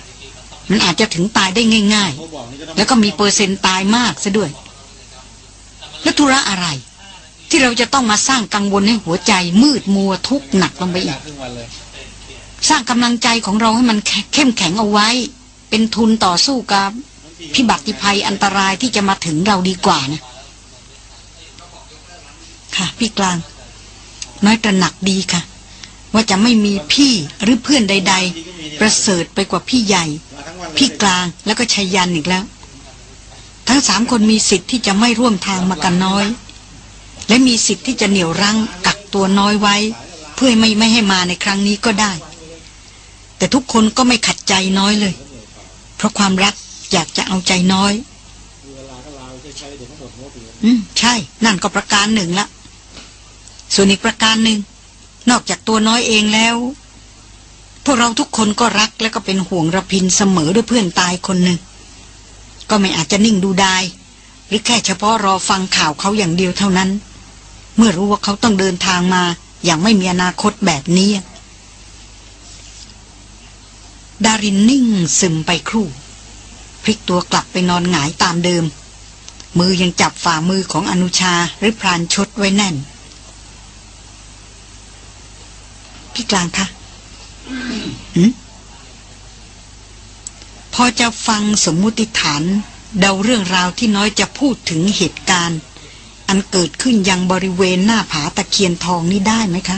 มันอาจจะถึงตายได้ง่าย ๆ แล้วก็มีเปอร์เซ็นต์ตายมากซะด้วย แล้วธุระอะไร ที่เราจะต้องมาสร้างกังวลให้หัวใจ มืดมัวทุกข์หนักลงไปอีก สร้างกำลังใจของเราให้มันเข้มแข็งเอาไว้ เป็นทุนต่อสู้กับพิบัติภัยอันตรายที่จะมาถึงเราดีกว่านะ ค่ะ พี่กลาง น้อยตระหนักดีค่ะ ว่าจะไม่มีพี่หรือเพื่อนใด ๆ ประเสริฐไปกว่าพี่ใหญ่ พี่กลางแล้วก็ชัยยันอีกแล้ว ทั้งสามคนมีสิทธิ์ที่จะไม่ร่วมทางมากันน้อย และมีสิทธิ์ที่จะเหนี่ยวรั้งกักตัวน้อยไว้ เพื่อไม่ไม่ให้มาในครั้งนี้ก็ได้ แต่ทุกคนก็ไม่ขัดใจน้อยเลย เพราะความรักอยากจะเอาใจน้อย อืม ใช่ นั่นก็ประการหนึ่งละ ส่วนอีกประการหนึ่ง นอกจากตัวน้อยเองแล้ว พวกเราทุกคนก็รักและก็เป็นห่วงระพินเสมอด้วยเพื่อนตายคนหนึ่ง ก็ไม่อาจจะนิ่งดูไดายหรือแค่เฉพาะรอฟังข่าวเขาอย่างเดียวเท่านั้น เมื่อรู้ว่าเขาต้องเดินทางมา อย่างไม่มีอนาคตแบบนี้ ดารินนิ่งซึมไปครู่พลิกตัวกลับไปนอนหงายตามเดิม มือยังจับฝ่ามือของอนุชาหรือพรานชดไว้แน่น พี่กลางคะหืมพอจะฟังสมมุติฐาน เดาเรื่องราวที่น้อยจะพูดถึงเหตุการณ์ อันเกิดขึ้นยังบริเวณหน้าผาตะเคียนทองนี้ได้ไหมคะ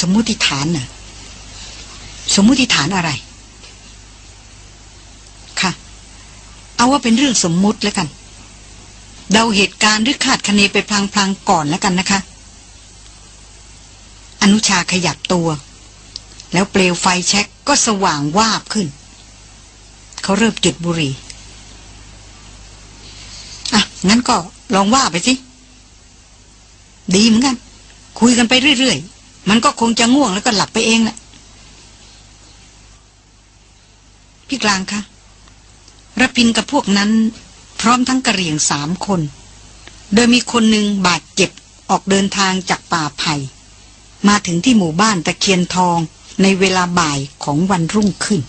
สมมุติฐานน่ะ สมมุติฐานอะไร ค่ะ เอาว่าเป็นเรื่องสมมุติแล้วกันเดาเหตุการณ์หรือคาดคะเนไปพลางๆก่อนแล้วกันนะคะ อนุชาขยับตัว แล้วเปลวไฟแช็กก็สว่างวาบขึ้น เขาเริ่มจุดบุหรี่อะ งั้นก็ลองว่าไปสิ ดีเหมือนกัน คุยกันไปเรื่อยๆ มันก็คงจะง่วงแล้วก็หลับไปเองแหละพี่กลางคะระพินกับพวกนั้น พร้อมทั้งกระเหรี่ยงสามคน โดยมีคนหนึ่งบาดเจ็บออกเดินทางจากป่าไผ่ มาถึงที่หมู่บ้านตะเคียนทองในเวลาบ่ายของวันรุ่งขึ้น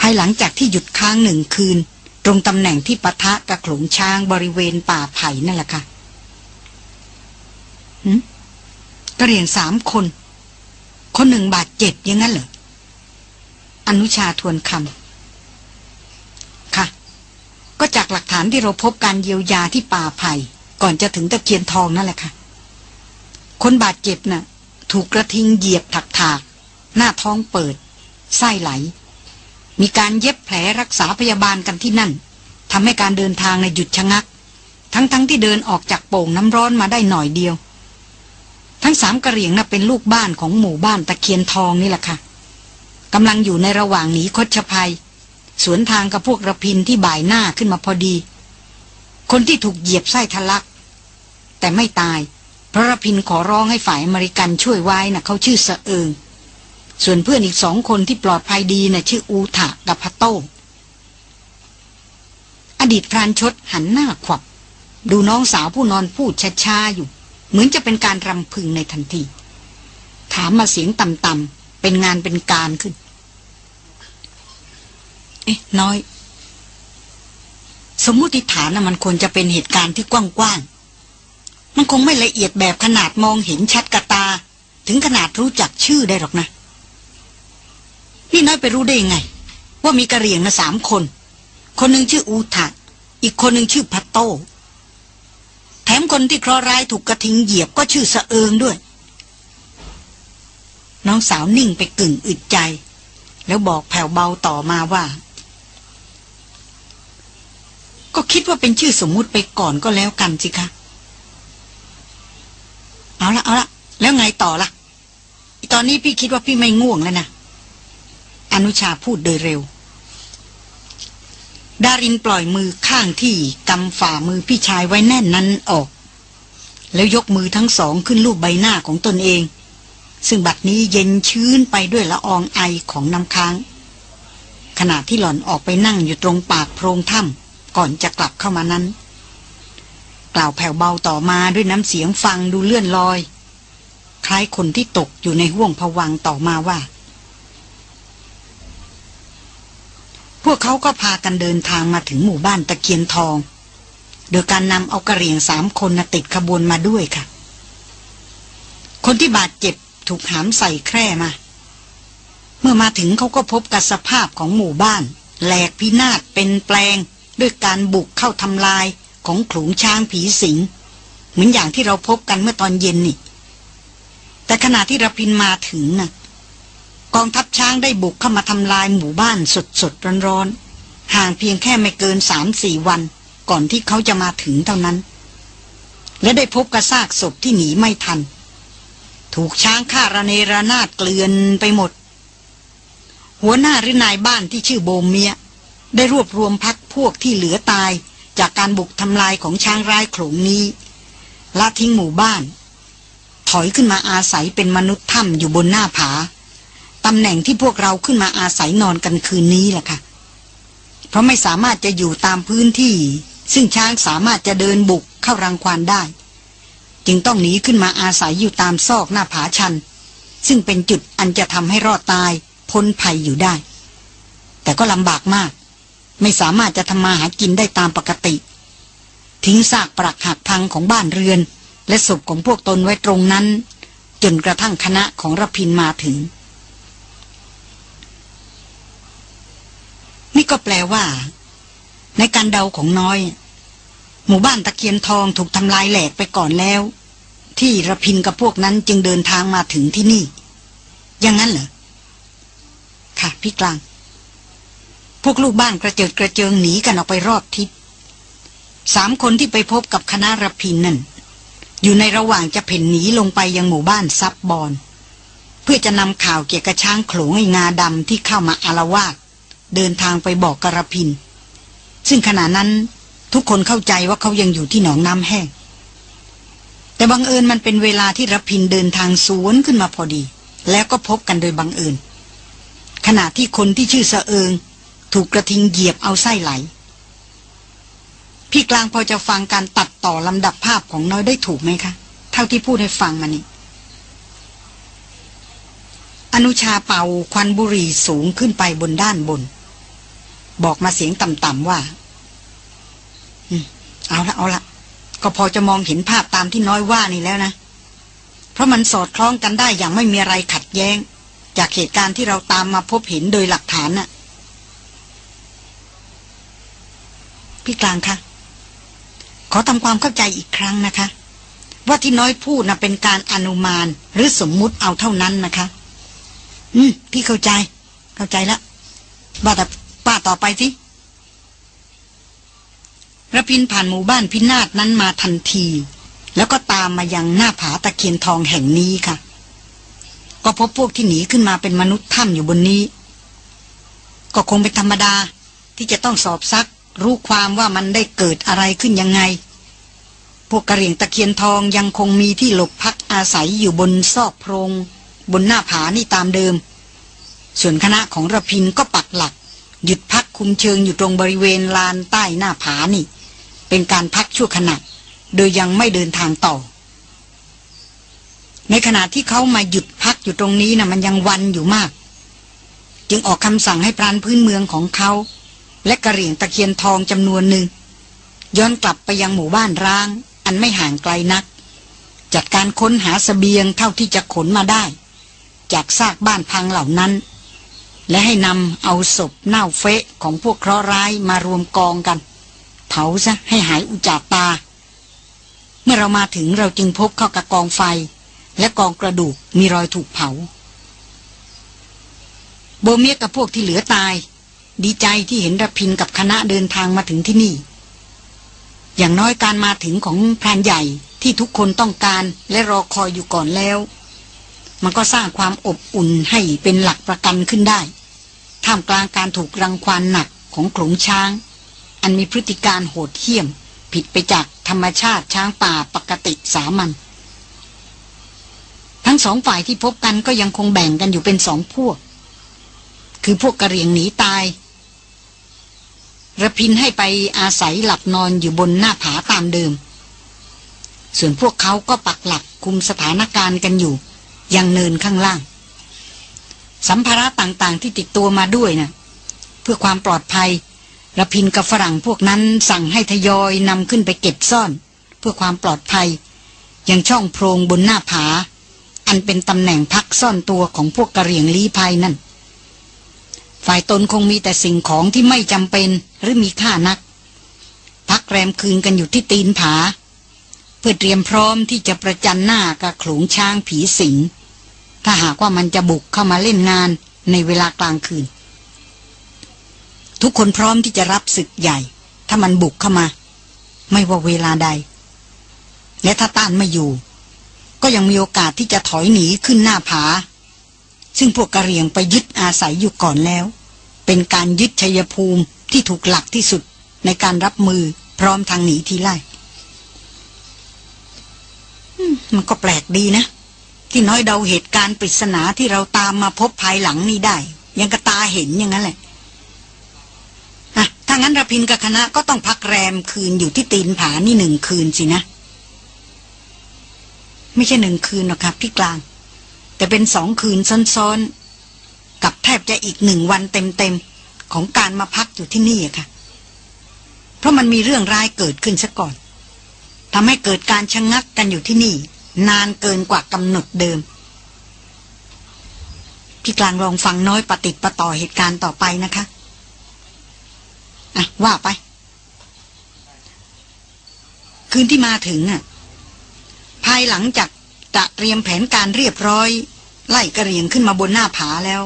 ภายหลังจากที่หยุดค้างหนึ่งคืน ตรงตำแหน่งที่ปะทะกระโขลงช้างบริเวณป่าไผ่นั่นแหละค่ะหืมกระเรียงสามคน คนหนึ่งบาดเจ็บย่างนั้นเหรอ อนุชาทวนคำค่ะ ก็จากหลักฐานที่เราพบการเยียวยาที่ป่าไผ่ก่อนจะถึงตะเคียนทองนั่นแหละค่ะ คนบาดเจ็บน่ะ ถูกกระทิงเหยียบถักถาก หน้าท้องเปิด ไส้ไหล มีการเย็บแผลรักษาพยาบาลกันที่นั่นทำให้การเดินทางในหยุดชะงัก ทั้งๆทที่เดินออกจากโป่งน้ำร้อนมาได้หน่อยเดียว ทั้งสามกระเหรี่ยงน่ะเป็นลูกบ้านของหมู่บ้านตะเคียนทองนี่แหละค่ะกำลังอยู่ในระหว่างหนีคดชภัย สวนทางกับพวกระพินที่บ่ายหน้าขึ้นมาพอดี คนที่ถูกเหยียบไส้ทะลัก แต่ไม่ตาย ระรพินขอร้องให้ฝ่ายอเมริกันช่วยไว้นะ่ะเขาชื่อเสเอิง ส่วนเพื่อนอีกสองคนที่ปลอดภัยดีนะ่ะชื่ออูถะกับพัตโต อดีตพรานชดหันหน้าขวับ ดูน้องสาวผู้นอนพูดช้าๆอยู่ เหมือนจะเป็นการรำพึงในทันที ถามมาเสียงต่ำๆเป็นงานเป็นการขึ้น เอ๊ะ น้อย สมมติฐานนะมันควรจะเป็นเหตุการณ์ที่กว้างๆ มันคงไม่ละเอียดแบบขนาดมองเห็นชัดกระตา ถึงขนาดรู้จักชื่อได้หรอกนะ นี่น้อยไปรู้ได้ยังไง ว่ามีกระเหรี่ยงนะสามคน คนหนึ่งชื่ออูทะอีกคนหนึ่งชื่อพัตโต แถมคนที่เคราะห์ร้ายถูกกระทิงเหยียบก็ชื่อสะเอิงด้วย น้องสาวนิ่งไปกึ่งอึดใจ แล้วบอกแผ่วเบาต่อมาว่าก็คิดว่าเป็นชื่อสมมุติไปก่อนก็แล้วกันสิคะ เอาละเอาละแล้วไงต่อละ่ะ ตอนนี้พี่คิดว่าพี่ไม่ง่วงแล้วนะ อนุชาพูดโดยเร็ว ดารินปล่อยมือข้างที่กำฝ่ามือพี่ชายไว้แน่นนั้นออก แล้วยกมือทั้งสองขึ้นรูปใบหน้าของตนเอง ซึ่งบัดนี้เย็นชื้นไปด้วยละอองไอของน้ำค้าง ขณะที่หล่อนออกไปนั่งอยู่ตรงปากโพรงถ้ำก่อนจะกลับเข้ามานั้น ล่าวแผ่วเบาต่อมาด้วยน้ำเสียงฟังดูเลื่อนลอย คล้ายคนที่ตกอยู่ในห่วงผวังต่อมาว่า พวกเขาก็พากันเดินทางมาถึงหมู่บ้านตะเคียนทอง โดยการนำเอากระเหรี่ยงสามคนติดขบวนมาด้วยค่ะ คนที่บาดเจ็บถูกหามใส่แคร่มา เมื่อมาถึงเขาก็พบกับสภาพของหมู่บ้านแหลกพินาศเป็นแปลง ด้วยการบุกเข้าทำลาย ของขลุงช้างผีสิง เหมือนอย่างที่เราพบกันเมื่อตอนเย็นนี่ แต่ขณะที่รพินมาถึงน่ะ กองทัพช้างได้บุกเข้ามาทำลายหมู่บ้านสดสดร้อนร้อนๆ ห่างเพียงแค่ไม่เกินสามสี่วัน ก่อนที่เขาจะมาถึงเท่านั้น และได้พบกระซากศพที่หนีไม่ทัน ถูกช้างฆ่าระเนระนาดเกลือนไปหมด หัวหน้าหรือนายบ้านที่ชื่อโบมเมียได้รวบรวมพักพวกที่เหลือตาย จากการบุกทำลายของช้างร้ายโขลงนี้ละทิ้งหมู่บ้าน ถอยขึ้นมาอาศัยเป็นมนุษย์ถ้ำอยู่บนหน้าผาตำแหน่งที่พวกเราขึ้นมาอาศัยนอนกันคืนนี้แหละค่ะ เพราะไม่สามารถจะอยู่ตามพื้นที่ ซึ่งช้างสามารถจะเดินบุกเข้ารังควานได้ จึงต้องหนีขึ้นมาอาศัยอยู่ตามซอกหน้าผาชัน ซึ่งเป็นจุดอันจะทำให้รอดตายพ้นภัยอยู่ได้ แต่ก็ลำบากมาก ไม่สามารถจะทำมาหากินได้ตามปกติ ทิ้งซากปรักหักพังของบ้านเรือน และศพของพวกตนไว้ตรงนั้น จนกระทั่งคณะของรพินมาถึง นี่ก็แปลว่า ในการเดาของน้อย หมู่บ้านตะเคียนทองถูกทำลายแหลกไปก่อนแล้ว ที่ระพินกับพวกนั้นจึงเดินทางมาถึงที่นี่ อย่างนั้นเหรอค่ะพี่กลาง วกลูกบ้านกระเจิดกระเจิงหนีกันออกไปรอบทิศสามคนที่ไปพบกับคณะรพินนั่น อยู่ในระหว่างจะเพ่นหนีลงไปยังหมู่บ้านซับบอน เพื่อจะนำข่าวเกี่ยวกับช้างโขลงไอ้งาดำที่เข้ามาอารวาสเดินทางไปบอกกระพิน ซึ่งขณะนั้นทุกคนเข้าใจว่าเขายังอยู่ที่หนองน้ำแห้ง แต่บังเอิญมันเป็นเวลาที่รพินเดินทางสวนขึ้นมาพอดี แล้วก็พบกันโดยบังเอิญขณะที่คนที่ชื่อเสเอิง ถูกกระทิงเหยียบเอาไส้ไหล พี่กลางพอจะฟังการตัดต่อลำดับภาพของน้อยได้ถูกไหมคะ เท่าที่พูดให้ฟังมานี่ อนุชาเป่าควันบุหรี่สูงขึ้นไปบนด้านบน บอกมาเสียงต่ำๆว่า อืม เอาละเอาละก็พอจะมองเห็นภาพตามที่น้อยว่านี่แล้วนะ เพราะมันสอดคล้องกันได้อย่างไม่มีอะไรขัดแย้ง จากเหตุการณ์ที่เราตามมาพบเห็นโดยหลักฐานน่ะ พี่กลางคะขอทำความเข้าใจอีกครั้งนะคะ ว่าที่น้อยพูดนะเป็นการอนุมานหรือสมมุติเอาเท่านั้นนะคะ อืม พี่เข้าใจ เข้าใจแล้วว่าแต่ป้าต่อไปสิระพินผ่านหมู่บ้านพินาศนั้นมาทันที แล้วก็ตามมายังหน้าผาตะเคียนทองแห่งนี้ค่ะ ก็พบพวกที่หนีขึ้นมาเป็นมนุษย์ถ้ำอยู่บนนี้ ก็คงเป็นธรรมดาที่จะต้องสอบซัก รู้ความว่ามันได้เกิดอะไรขึ้นยังไง พวกกระเหรี่ยงตะเคียนทองยังคงมีที่หลบพักอาศัยอยู่บนซอกโพรง บนหน้าผานี่ตามเดิม ส่วนคณะของระพินก็ปักหลัก หยุดพักคุมเชิงอยู่ตรงบริเวณลานใต้หน้าผานี่ เป็นการพักชั่วขณะโดยยังไม่เดินทางต่อ ในขณะที่เขามาหยุดพักอยู่ตรงนี้นะมันยังวันอยู่มาก จึงออกคำสั่งให้พรานพื้นเมืองของเขา และกระเหรี่ยงตะเคียนทองจำนวนหนึ่ง ย้อนกลับไปยังหมู่บ้านร้าง อันไม่ห่างไกลนัก จัดการค้นหาสเสบียงเท่าที่จะขนมาได้ จากซากบ้านพังเหล่านั้น และให้นำเอาศพเน่าเฟะของพวกเคราะห์ร้ายมารวมกองกัน เผาซะให้หายอุจจาตา เมื่อเรามาถึงเราจึงพบเข้ากับกองไฟ และกองกระดูกมีรอยถูกเผาโบเมียกับพวกที่เหลือตาย ดีใจที่เห็นระพินกับคณะเดินทางมาถึงที่นี่ อย่างน้อยการมาถึงของพรานใหญ่ที่ทุกคนต้องการและรอคอยอยู่ก่อนแล้ว มันก็สร้างความอบอุ่นให้เป็นหลักประกันขึ้นได้ ท่ามกลางการถูกรังควานหนักของขลงช้าง อันมีพฤติการโหดเหี้ยม ผิดไปจากธรรมชาติช้างป่าปกติสามัญทั้งสองฝ่ายที่พบกันก็ยังคงแบ่งกันอยู่เป็นสองพวก คือพวกกระเรียงหนีตาย ระพินให้ไปอาศัยหลับนอนอยู่บนหน้าผาตามเดิม ส่วนพวกเขาก็ปักหลักคุมสถานการณ์กันอยู่ ยังเนินข้างล่าง สัมภาระต่างๆที่ติดตัวมาด้วยนะ่ะ เพื่อความปลอดภัยระพินกับฝรั่งพวกนั้นสั่งให้ทยอยนำขึ้นไปเก็บซ่อน เพื่อความปลอดภัย ยังช่องโพรงบนหน้าผา อันเป็นตำแหน่งพักซ่อนตัวของพวกกระเหรี่ยงลี้ภัยนั่น ฝ่ายตนคงมีแต่สิ่งของที่ไม่จำเป็นหรือมีค่านัก พักแรมคืนกันอยู่ที่ตีนผา เพื่อเตรียมพร้อมที่จะประจันหน้ากับขลงช้างผีสิง ถ้าหากว่ามันจะบุกเข้ามาเล่นงานในเวลากลางคืน ทุกคนพร้อมที่จะรับศึกใหญ่ ถ้ามันบุกเข้ามา ไม่ว่าเวลาใด และถ้าต้านไม่อยู่ ก็ยังมีโอกาสที่จะถอยหนีขึ้นหน้าผา ซึ่งพวกกระเรียงไปยึดอาศัยอยู่ก่อนแล้ว เป็นการยึดชัยภูมิที่ถูกหลักที่สุดในการรับมือพร้อมทางหนีทีไล่มันก็แปลกดีนะ ที่น้อยเดาเหตุการณ์ปริศนาที่เราตามมาพบภายหลังนี้ได้ ยังกระตาเห็นอย่างนั้นแหละอะถ้างั้นระพินกับคณะก็ต้องพักแรมคืนอยู่ที่ตีนผานี่หนึ่งคืนสินะ ไม่ใช่หนึ่งคืนหรอกครับพี่กลาง แต่เป็นสองคืนซ้อนๆ กับแทบจะอีกหนึ่งวันเต็มๆ ของการมาพักอยู่ที่นี่อะค่ะ เพราะมันมีเรื่องร้ายเกิดขึ้นซะก่อนทำให้เกิดการชะงงักกันอยู่ที่นี่ นานเกินกว่ากำหนดเดิม พี่กลางลองฟังน้อยปฏิติดประต่อเหตุการณ์ต่อไปนะคะ อะ ว่าไป คืนที่มาถึงอะ ภายหลังจากะเตรียมแผนการเรียบร้อย ไล่กระเรียงขึ้นมาบนหน้าผาแล้ว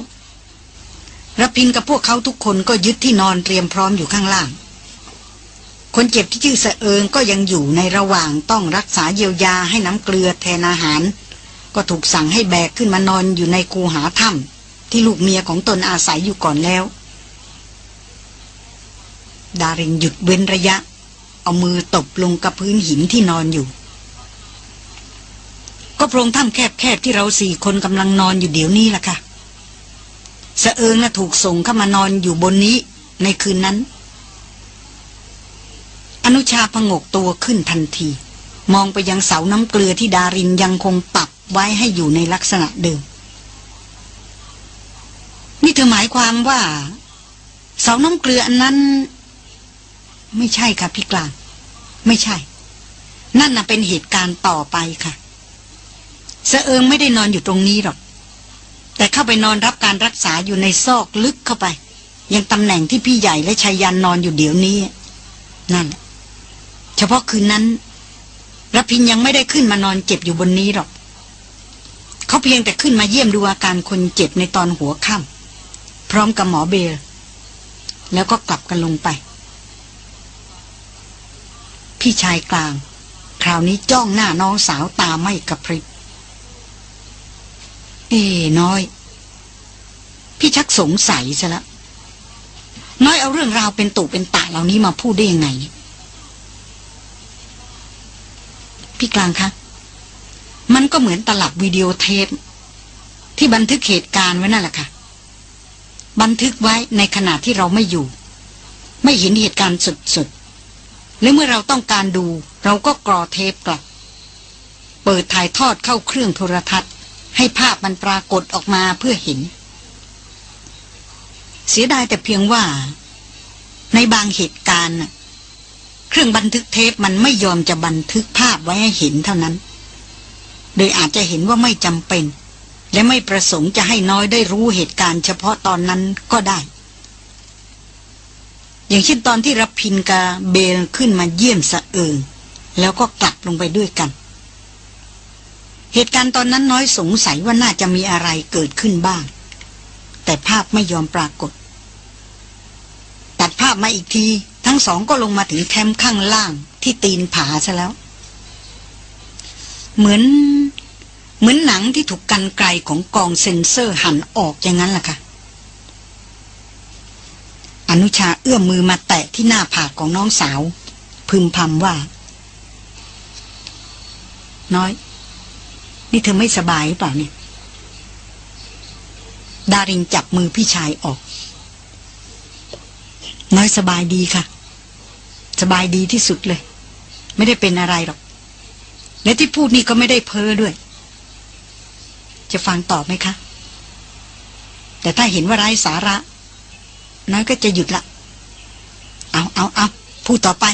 รพินกับพวกเขาทุกคนก็ยึดที่นอนเตรียมพร้อมอยู่ข้างล่าง คนเจ็บที่ชื่อเสเอิงก็ยังอยู่ในระหว่างต้องรักษาเยียวยาให้น้ำเกลือแทนอาหาร ก็ถูกสั่งให้แบกขึ้นมานอนอยู่ในคูหาถ้ำที่ลูกเมียของตนอาศัยอยู่ก่อนแล้ว ดารินหยุดเว้นระยะ เอามือตบลงกับพื้นหินที่นอนอยู่ ก็โพรงถ้ำแคบๆที่เราสี่คนกำลังนอนอยู่เดี๋ยวนี้ล่ะค่ะสะเอิงน่ะถูกส่งเข้ามานอนอยู่บนนี้ในคืนนั้น อนุชาพงกตัวขึ้นทันที มองไปยังเสาน้ำเกลือที่ดารินยังคงปักไว้ให้อยู่ในลักษณะเดิม นี่เธอหมายความว่า เสาน้ำเกลืออันนั้น ไม่ใช่ค่ะพี่กลาง ไม่ใช่ นั่นน่ะเป็นเหตุการณ์ต่อไปค่ะ เสเอิงไม่ได้นอนอยู่ตรงนี้หรอก แต่เข้าไปนอนรับการรักษาอยู่ในซอกลึกเข้าไป ยังตำแหน่งที่พี่ใหญ่และชายยันนอนอยู่เดี๋ยวนี้ นั่น เฉพาะคืนนั้นรพินยังไม่ได้ขึ้นมานอนเจ็บอยู่บนนี้หรอก เขาเพียงแต่ขึ้นมาเยี่ยมดูอาการคนเจ็บในตอนหัวค่ำพร้อมกับหมอเบล แล้วก็กลับกันลงไป พี่ชายกลาง คราวนี้จ้องหน้าน้องสาวตาไม่กระพริบ เอ้น้อย พี่ชักสงสัยซะละน้อยเอาเรื่องราวเป็นตุเป็นตะเหล่านี้มาพูดได้ยังไง พี่กลางคะ มันก็เหมือนตลับวิดีโอเทป ที่บันทึกเหตุการณ์ไว้นั่นแหละค่ะ บันทึกไว้ในขณะที่เราไม่อยู่ ไม่เห็นเหตุการณ์สดๆและเมื่อเราต้องการดู เราก็กรอเทปกลับ เปิดถ่ายทอดเข้าเครื่องโทรทัศน์ ให้ภาพมันปรากฏออกมาเพื่อเห็น เสียดายแต่เพียงว่า ในบางเหตุการณ์ เครื่องบันทึกเทปมันไม่ยอมจะบันทึกภาพไว้ให้เห็นเท่านั้น โดยอาจจะเห็นว่าไม่จำเป็น และไม่ประสงค์จะให้น้อยได้รู้เหตุการณ์เฉพาะตอนนั้นก็ได้ อย่างเช่นตอนที่รับพินกาเบลขึ้นมาเยี่ยมสะเอิงแล้วก็กลับลงไปด้วยกัน เหตุการณ์ตอนนั้นน้อยสงสัยว่าน่าจะมีอะไรเกิดขึ้นบ้าง แต่ภาพไม่ยอมปรากฏ ตัดภาพมาอีกที ทั้งสองก็ลงมาถึงแคมป์ข้างล่างที่ตีนผาซะแล้ว เหมือนเหมือนหนังที่ถูกกันไกลของกองเซ็นเซอร์หันออกอย่างนั้นล่ะค่ะอนุชาเอื้อมมือมาแตะที่หน้าผากของน้องสาว พึมพำว่า น้อย นี่เธอไม่สบายหรือเปล่าเนี่ย ดารินจับมือพี่ชายออก น้อยสบายดีค่ะ สบายดีที่สุดเลย ไม่ได้เป็นอะไรหรอก และที่พูดนี่ก็ไม่ได้เพ้อด้วย จะฟังตอบไหมคะ แต่ถ้าเห็นว่าไร้สาระ น้อยก็จะหยุดละเอาเอาเอาพูดต่อไป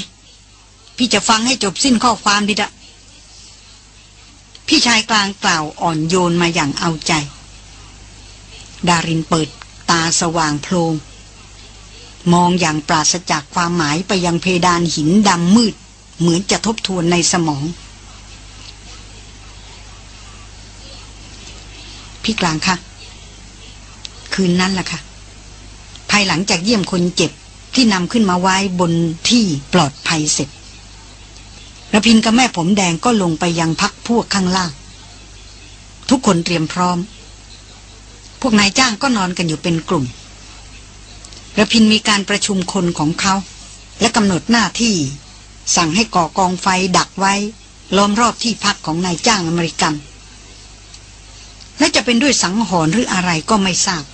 พี่จะฟังให้จบสิ้นข้อความดีละ พี่ชายกลางกล่าวอ่อนโยนมาอย่างเอาใจ ดารินเปิดตาสว่างโพลงมองอย่างปราศจากความหมายไปยังเพดานหินดำมืด เหมือนจะทบทวนในสมอง พี่กลางคะคืนนั้นล่ะค่ะ ภายหลังจากเยี่ยมคนเจ็บที่นำขึ้นมาไว้บนที่ปลอดภัยเสร็จ ระพินกับแม่ผมแดงก็ลงไปยังพักพวกข้างล่าง ทุกคนเตรียมพร้อม พวกนายจ้างก็นอนกันอยู่เป็นกลุ่มระพินมีการประชุมคนของเขา และกำหนดหน้าที่ สั่งให้ก่อกองไฟดักไว้ ล้อมรอบที่พักของนายจ้างอเมริกัน และจะเป็นด้วยสังหรณ์หรืออะไรก็ไม่ทราบ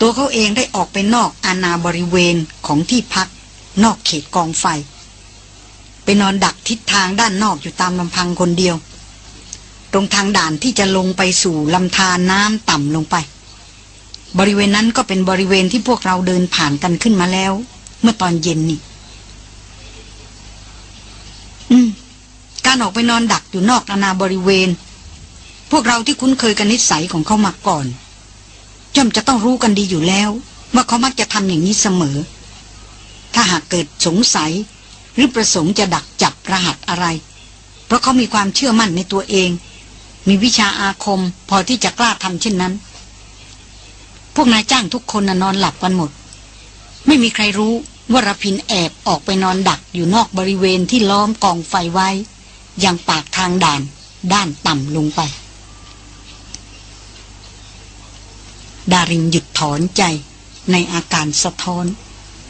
ตัวเขาเองได้ออกไปนอกอาณาบริเวณของที่พัก นอกเขตกองไฟ ไปนอนดักทิศทางด้านนอกอยู่ตามลำพังคนเดียว ตรงทางด่านที่จะลงไปสู่ลำธารน้ำต่ำลงไป บริเวณนั้นก็เป็นบริเวณที่พวกเราเดินผ่านกันขึ้นมาแล้ว เมื่อตอนเย็นนี่ อืม การออกไปนอนดักอยู่นอกอาณาบริเวณ พวกเราที่คุ้นเคยกันนิสัยของเขามาก่อนย่อมจะต้องรู้กันดีอยู่แล้ว ว่าเขามักจะทำอย่างนี้เสมอ ถ้าหากเกิดสงสัย หรือประสงค์จะดักจับรหัสอะไร เพราะเขามีความเชื่อมั่นในตัวเอง มีวิชาอาคมพอที่จะกล้าทำเช่นนั้น พวกนายจ้างทุกคนนนอนหลับกันหมด ไม่มีใครรู้ว่ารพินแอบออกไปนอนดักอยู่นอกบริเวณที่ล้อมกองไฟไว้ ยังปากทางด่าน ด้านต่ำลงไป ดารินหยุดถอนใจในอาการสะท้อน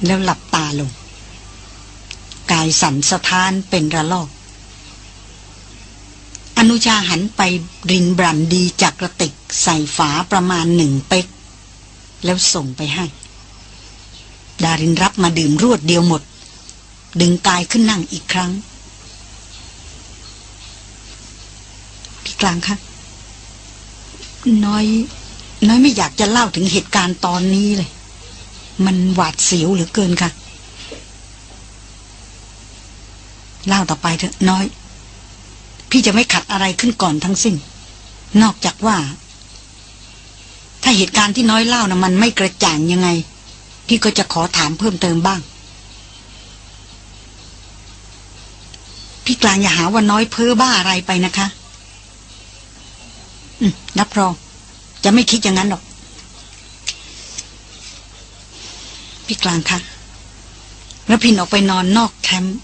แล้วหลับตาลง กายสั่นสะท้านเป็นระลอก อนุชาหันไปรินบรันดีจากกระติกใส่ฝาประมาณหนึ่งเป๊ก แล้วส่งไปให้ ดารินรับมาดื่มรวดเดียวหมด ดึงกายขึ้นนั่งอีกครั้ง พี่กลางคะน้อย น้อยไม่อยากจะเล่าถึงเหตุการณ์ตอนนี้เลย มันหวาดเสียวเหลือเกินค่ะ เล่าต่อไปเถอะน้อย พี่จะไม่ขัดอะไรขึ้นก่อนทั้งสิ้น นอกจากว่า ถ้าเหตุการณ์ที่น้อยเล่านะมันไม่กระจ่างยังไง พี่ก็จะขอถามเพิ่มเติมบ้าง พี่กลางอย่าหาว่าน้อยเพ้อบ้าอะไรไปนะคะ อืมรับรอง จะไม่คิดอย่างนั้นหรอก พี่กลางคะแล้วพินออกไปนอนนอกแคมป์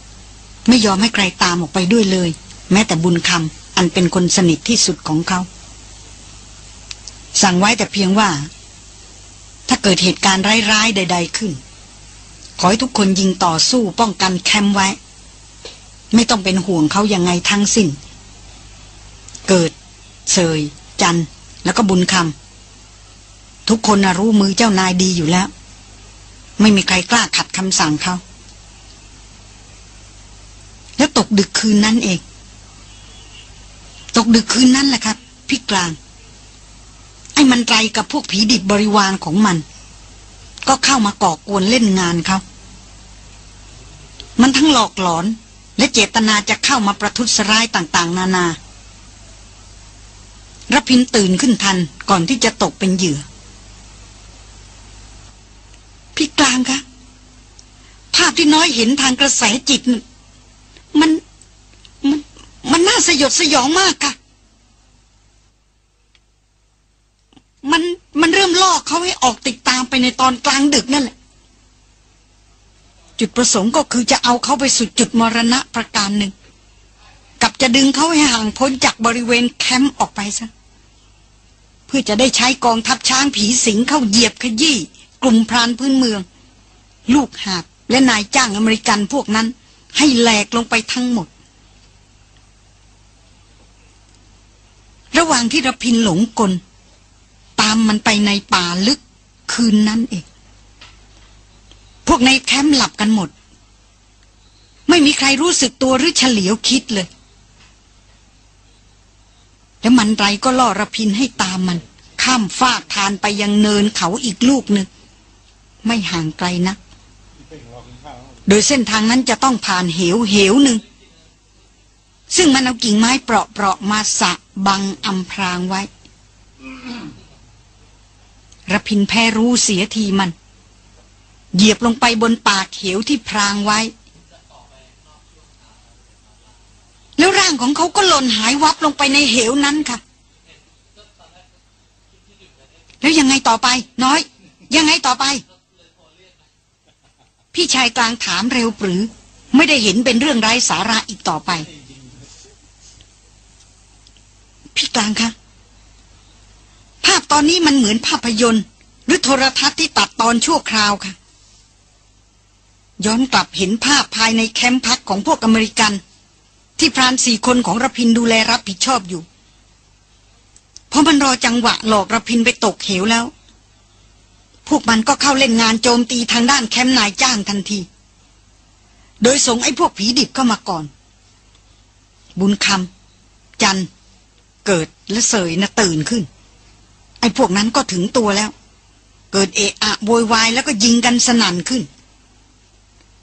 ไม่ยอมให้ใครตามออกไปด้วยเลย แม้แต่บุญคำอันเป็นคนสนิทที่สุดของเขา สั่งไว้แต่เพียงว่า ถ้าเกิดเหตุการณ์ร้ายๆใด ๆขึ้น ขอให้ทุกคนยิงต่อสู้ป้องกันแคมป์ไว้ ไม่ต้องเป็นห่วงเขายังไงทั้งสิ้น เกิดเสยจันแล้วก็บุญคำทุกคนรู้มือเจ้านายดีอยู่แล้ว ไม่มีใครกล้าขัดคำสั่งเขา แล้วตกดึกคืนนั้นเอง ตกดึกคืนนั้นแหละครับ พี่กลาง ไอ้มันไรกับพวกผีดิบบริวารของมัน ก็เข้ามาก่อกวนเล่นงานเขามันทั้งหลอกหลอน และเจตนาจะเข้ามาประทุษร้ายต่างๆ นานารพินตื่นขึ้นทันก่อนที่จะตกเป็นเหยื่อ พี่กลางคะภาพที่น้อยเห็นทางกระแสจิต มันมันมันน่าสยดสยองมากค่ะ มันมันเริ่มล่อเขาให้ออกติดตามไปในตอนกลางดึกนั่นแหละ จุดประสงค์ก็คือจะเอาเขาไปสู่จุดมรณะประการหนึ่ง กับจะดึงเขาให้ห่างพ้นจากบริเวณแคมป์ออกไปซะเพื่อจะได้ใช้กองทัพช้างผีสิงเข้าเหยียบขยี้กลุ่มพรานพื้นเมือง ลูกหาบและนายจ้างอเมริกันพวกนั้น ให้แหลกลงไปทั้งหมด ระหว่างที่ระพินหลงกล ตามมันไปในป่าลึกคืนนั้นเอง พวกในแคมป์หลับกันหมด ไม่มีใครรู้สึกตัวหรือเฉลียวคิดเลย แล้วมันไรก็ล่อระพินให้ตามมัน ข้ามฟากทานไปยังเนินเขาอีกลูกหนึ่งไม่ห่างไกลนะ โดยเส้นทางนั้นจะต้องผ่านเหวเหวหนึ่ง ซึ่งมันเอากิ่งไม้เปราะๆมาสะบังอำพรางไว้ระพินแพ้รู้เสียทีมัน เหยียบลงไปบนปากเหวที่พรางไว้ แล้วร่างของเขาก็หล่นหายวับลงไปในเหวนั้นค่ะ แล้วยังไงต่อไป น้อย ยังไงต่อไป พี่ชายกลางถามเร็วปรือ ไม่ได้เห็นเป็นเรื่องไร้สาระอีกต่อไป พี่กลางคะ ภาพตอนนี้มันเหมือนภาพยนตร์ หรือโทรทัศน์ที่ตัดตอนชั่วคราวค่ะ ย้อนกลับเห็นภาพภายในแคมป์พักของพวกอเมริกัน ที่พรานสี่คนของระพินดูแลรับผิดชอบอยู่ เพราะมันรอจังหวะหลอกระพินไปตกเหวแล้ว พวกมันก็เข้าเล่นงานโจมตีทางด้านแคมป์นายจ้างทันที โดยส่งไอ้พวกผีดิบเข้ามาก่อน บุญคำจัน เกิดและเสยนะตื่นขึ้น ไอ้พวกนั้นก็ถึงตัวแล้ว เกิดเอะอะโวยวายแล้วก็ยิงกันสนั่นขึ้น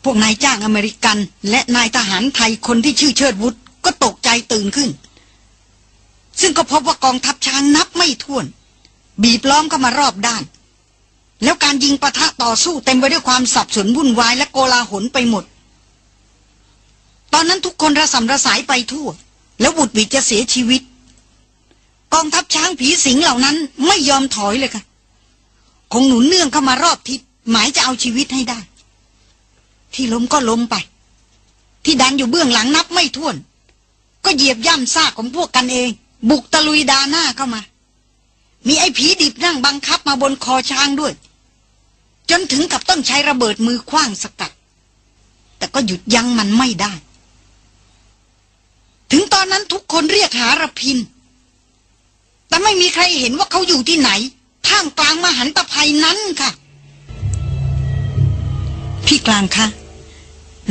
พวกนายจ้างอเมริกันและนายทหารไทยคนที่ชื่อเชิดวุฒิก็ตกใจตื่นขึ้น ซึ่งก็พบว่ากองทัพช้างนับไม่ถ้วน บีบล้อมเข้ามารอบด้าน แล้วการยิงปะทะต่อสู้เต็มไปด้วยความสับสนวุ่นวายและโกลาหลไปหมด ตอนนั้นทุกคนระสำระสายไปทั่ว แล้วบุตรวิจะเสียชีวิต กองทัพช้างผีสิงเหล่านั้นไม่ยอมถอยเลยค่ะ คงหนุนเนื่องเข้ามารอบทิศหมายจะเอาชีวิตให้ได้ ที่ล้มก็ล้มไป ที่ดันอยู่เบื้องหลังนับไม่ถ้วน ก็เหยียบย่ำซากของพวกกันเอง บุกตะลุยดาหน้าเข้ามา มีไอ้ผีดิบนั่งบังคับมาบนคอช้างด้วย จนถึงกับต้องใช้ระเบิดมือคว้างสกัด แต่ก็หยุดยั้งมันไม่ได้ ถึงตอนนั้นทุกคนเรียกหาระพิน แต่ไม่มีใครเห็นว่าเขาอยู่ที่ไหน ท่ามกลางมหันตภัยนั้นค่ะ พี่กลางคะ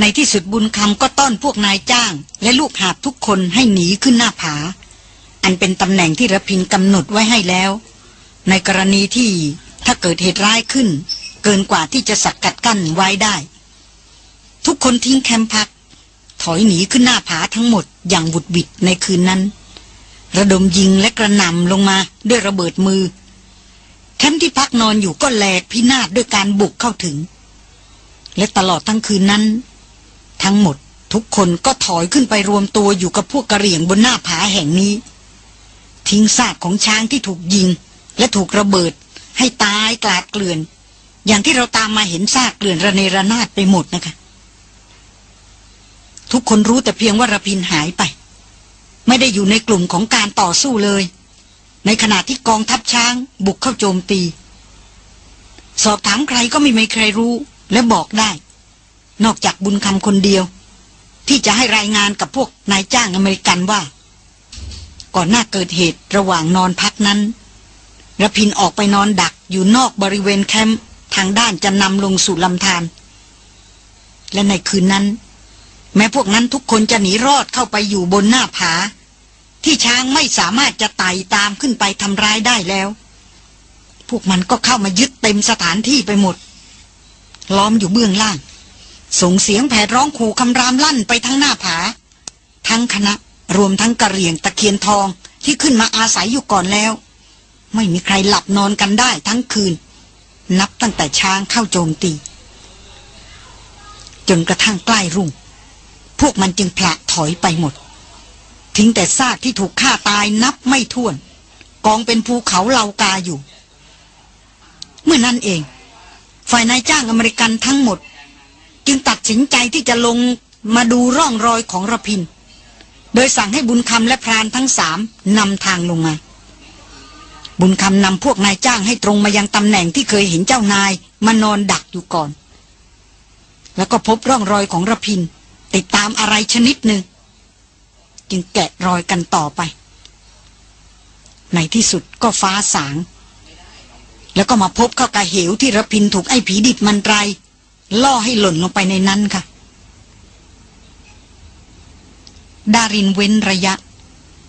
ในที่สุดบุญคำก็ต้อนพวกนายจ้าง และลูกหาบทุกคนให้หนีขึ้นหน้าผา อันเป็นตำแหน่งที่ระพินกำหนดไว้ให้แล้ว ในกรณีที่ถ้าเกิดเหตุร้ายขึ้น เกินกว่าที่จะสักกัดกั้นไว้ได้ ทุกคนทิ้งแคมป์พัก ถอยหนีขึ้นหน้าผาทั้งหมดอย่างบุดบิดในคืนนั้น ระดมยิงและกระหน่ำลงมาด้วยระเบิดมือแคมป์ที่พักนอนอยู่ก็แหลกพินาศด้วยการบุกเข้าถึง และตลอดทั้งคืนนั้น ทั้งหมดทุกคนก็ถอยขึ้นไปรวมตัวอยู่กับพวกกระเหรี่ยงบนหน้าผาแห่งนี้ ทิ้งซากของช้างที่ถูกยิง และถูกระเบิด ให้ตายกลาดเกลื่อน อย่างที่เราตามมาเห็นซากเกลื่อนระเนระนาดไปหมดนะคะ ทุกคนรู้แต่เพียงว่าระพินหายไป ไม่ได้อยู่ในกลุ่มของการต่อสู้เลย ในขณะที่กองทัพช้างบุกเข้าโจมตี สอบถามใครก็ไม่มีใครรู้และบอกได้ นอกจากบุญคำคนเดียว ที่จะให้รายงานกับพวกนายจ้างอเมริกันว่า ก่อนหน้าเกิดเหตุระหว่างนอนพักนั้นระพินออกไปนอนดักอยู่นอกบริเวณแคมป์ทางด้านจะนำลงสู่ลำธารและในคืนนั้น แม้พวกนั้นทุกคนจะหนีรอดเข้าไปอยู่บนหน้าผา ที่ช้างไม่สามารถจะไต่ตามขึ้นไปทำร้ายได้แล้ว พวกมันก็เข้ามายึดเต็มสถานที่ไปหมด ล้อมอยู่เบื้องล่าง ส่งเสียงแผดร้องขู่คำรามลั่นไปทั้งหน้าผา ทั้งคณะ รวมทั้งกระเหรี่ยงตะเคียนทองที่ขึ้นมาอาศัยอยู่ก่อนแล้ว ไม่มีใครหลับนอนกันได้ทั้งคืน นับตั้งแต่ช้างเข้าโจมตี จนกระทั่งใกล้รุ่ง พวกมันจึงผละถอยไปหมด ทิ้งแต่ซากที่ถูกฆ่าตายนับไม่ถ้วน กองเป็นภูเขาเหลากาอยู่ เมื่อนั้นเอง ฝ่ายนายจ้างอเมริกันทั้งหมด จึงตัดสินใจที่จะลงมาดูร่องรอยของระพิน โดยสั่งให้บุญคำและพรานทั้งสามนำทางลงมา บุญคำนำพวกนายจ้างให้ตรงมายังตำแหน่งที่เคยเห็นเจ้านายมานอนดักอยู่ก่อน แล้วก็พบร่องรอยของระพิน ติดตามอะไรชนิดหนึ่ง จึงแกะรอยกันต่อไป ในที่สุดก็ฟ้าสาง แล้วก็มาพบเข้ากับเหวที่ระพินถูกไอ้ผีดิบมันไรล่อให้หล่นลงไปในนั้นค่ะ ดารินเว้นระยะ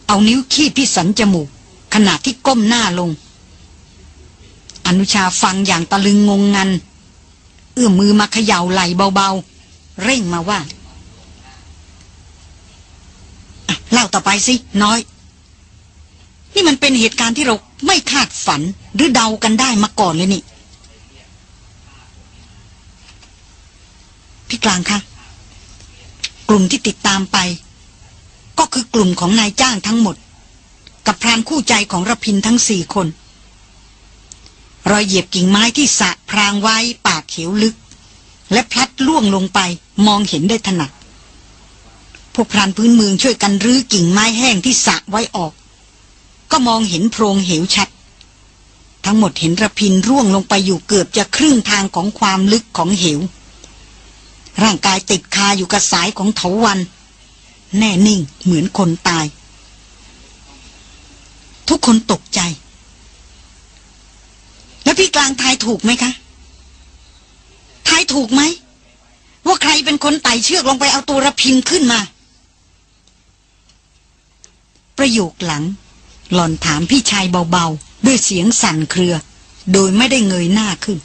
เอานิ้วขี้พิสันจมูก ขณะที่ก้มหน้าลง อนุชาฟังอย่างตะลึงงงงัน เอื้อมมือมาเขย่าไหลเบาๆ เร่งมาว่าเล่าต่อไปสิ น้อย นี่มันเป็นเหตุการณ์ที่เราไม่คาดฝันหรือเดากันได้มาก่อนเลยนี่ พี่กลางคะกลุ่มที่ติดตามไป ก็คือกลุ่มของนายจ้างทั้งหมด กับพรานคู่ใจของระพินทั้งสี่คน รอยเหยียบกิ่งไม้ที่สะพรางไว้ปากเขียวลึก และพลัดล่วงลงไปมองเห็นได้ถนัดพวกพรานพื้นเมืองช่วยกันรื้อกิ่งไม้แห้งที่สะไว้ออก ก็มองเห็นโพรงเหวชัด ทั้งหมดเห็นระพินร่วงลงไปอยู่เกือบจะครึ่งทางของความลึกของเหว ร่างกายติดคาอยู่กับสายของเถาวัน แน่นิ่งเหมือนคนตาย ทุกคนตกใจ แล้วพี่กลางทายถูกไหมคะ ทายถูกไหม ว่าใครเป็นคนไต่เชือกลงไปเอาตัวระพินขึ้นมา ประโยคหลัง หล่อนถามพี่ชายเบาๆ ด้วยเสียงสั่นเครือ โดยไม่ได้เงยหน้าขึ้น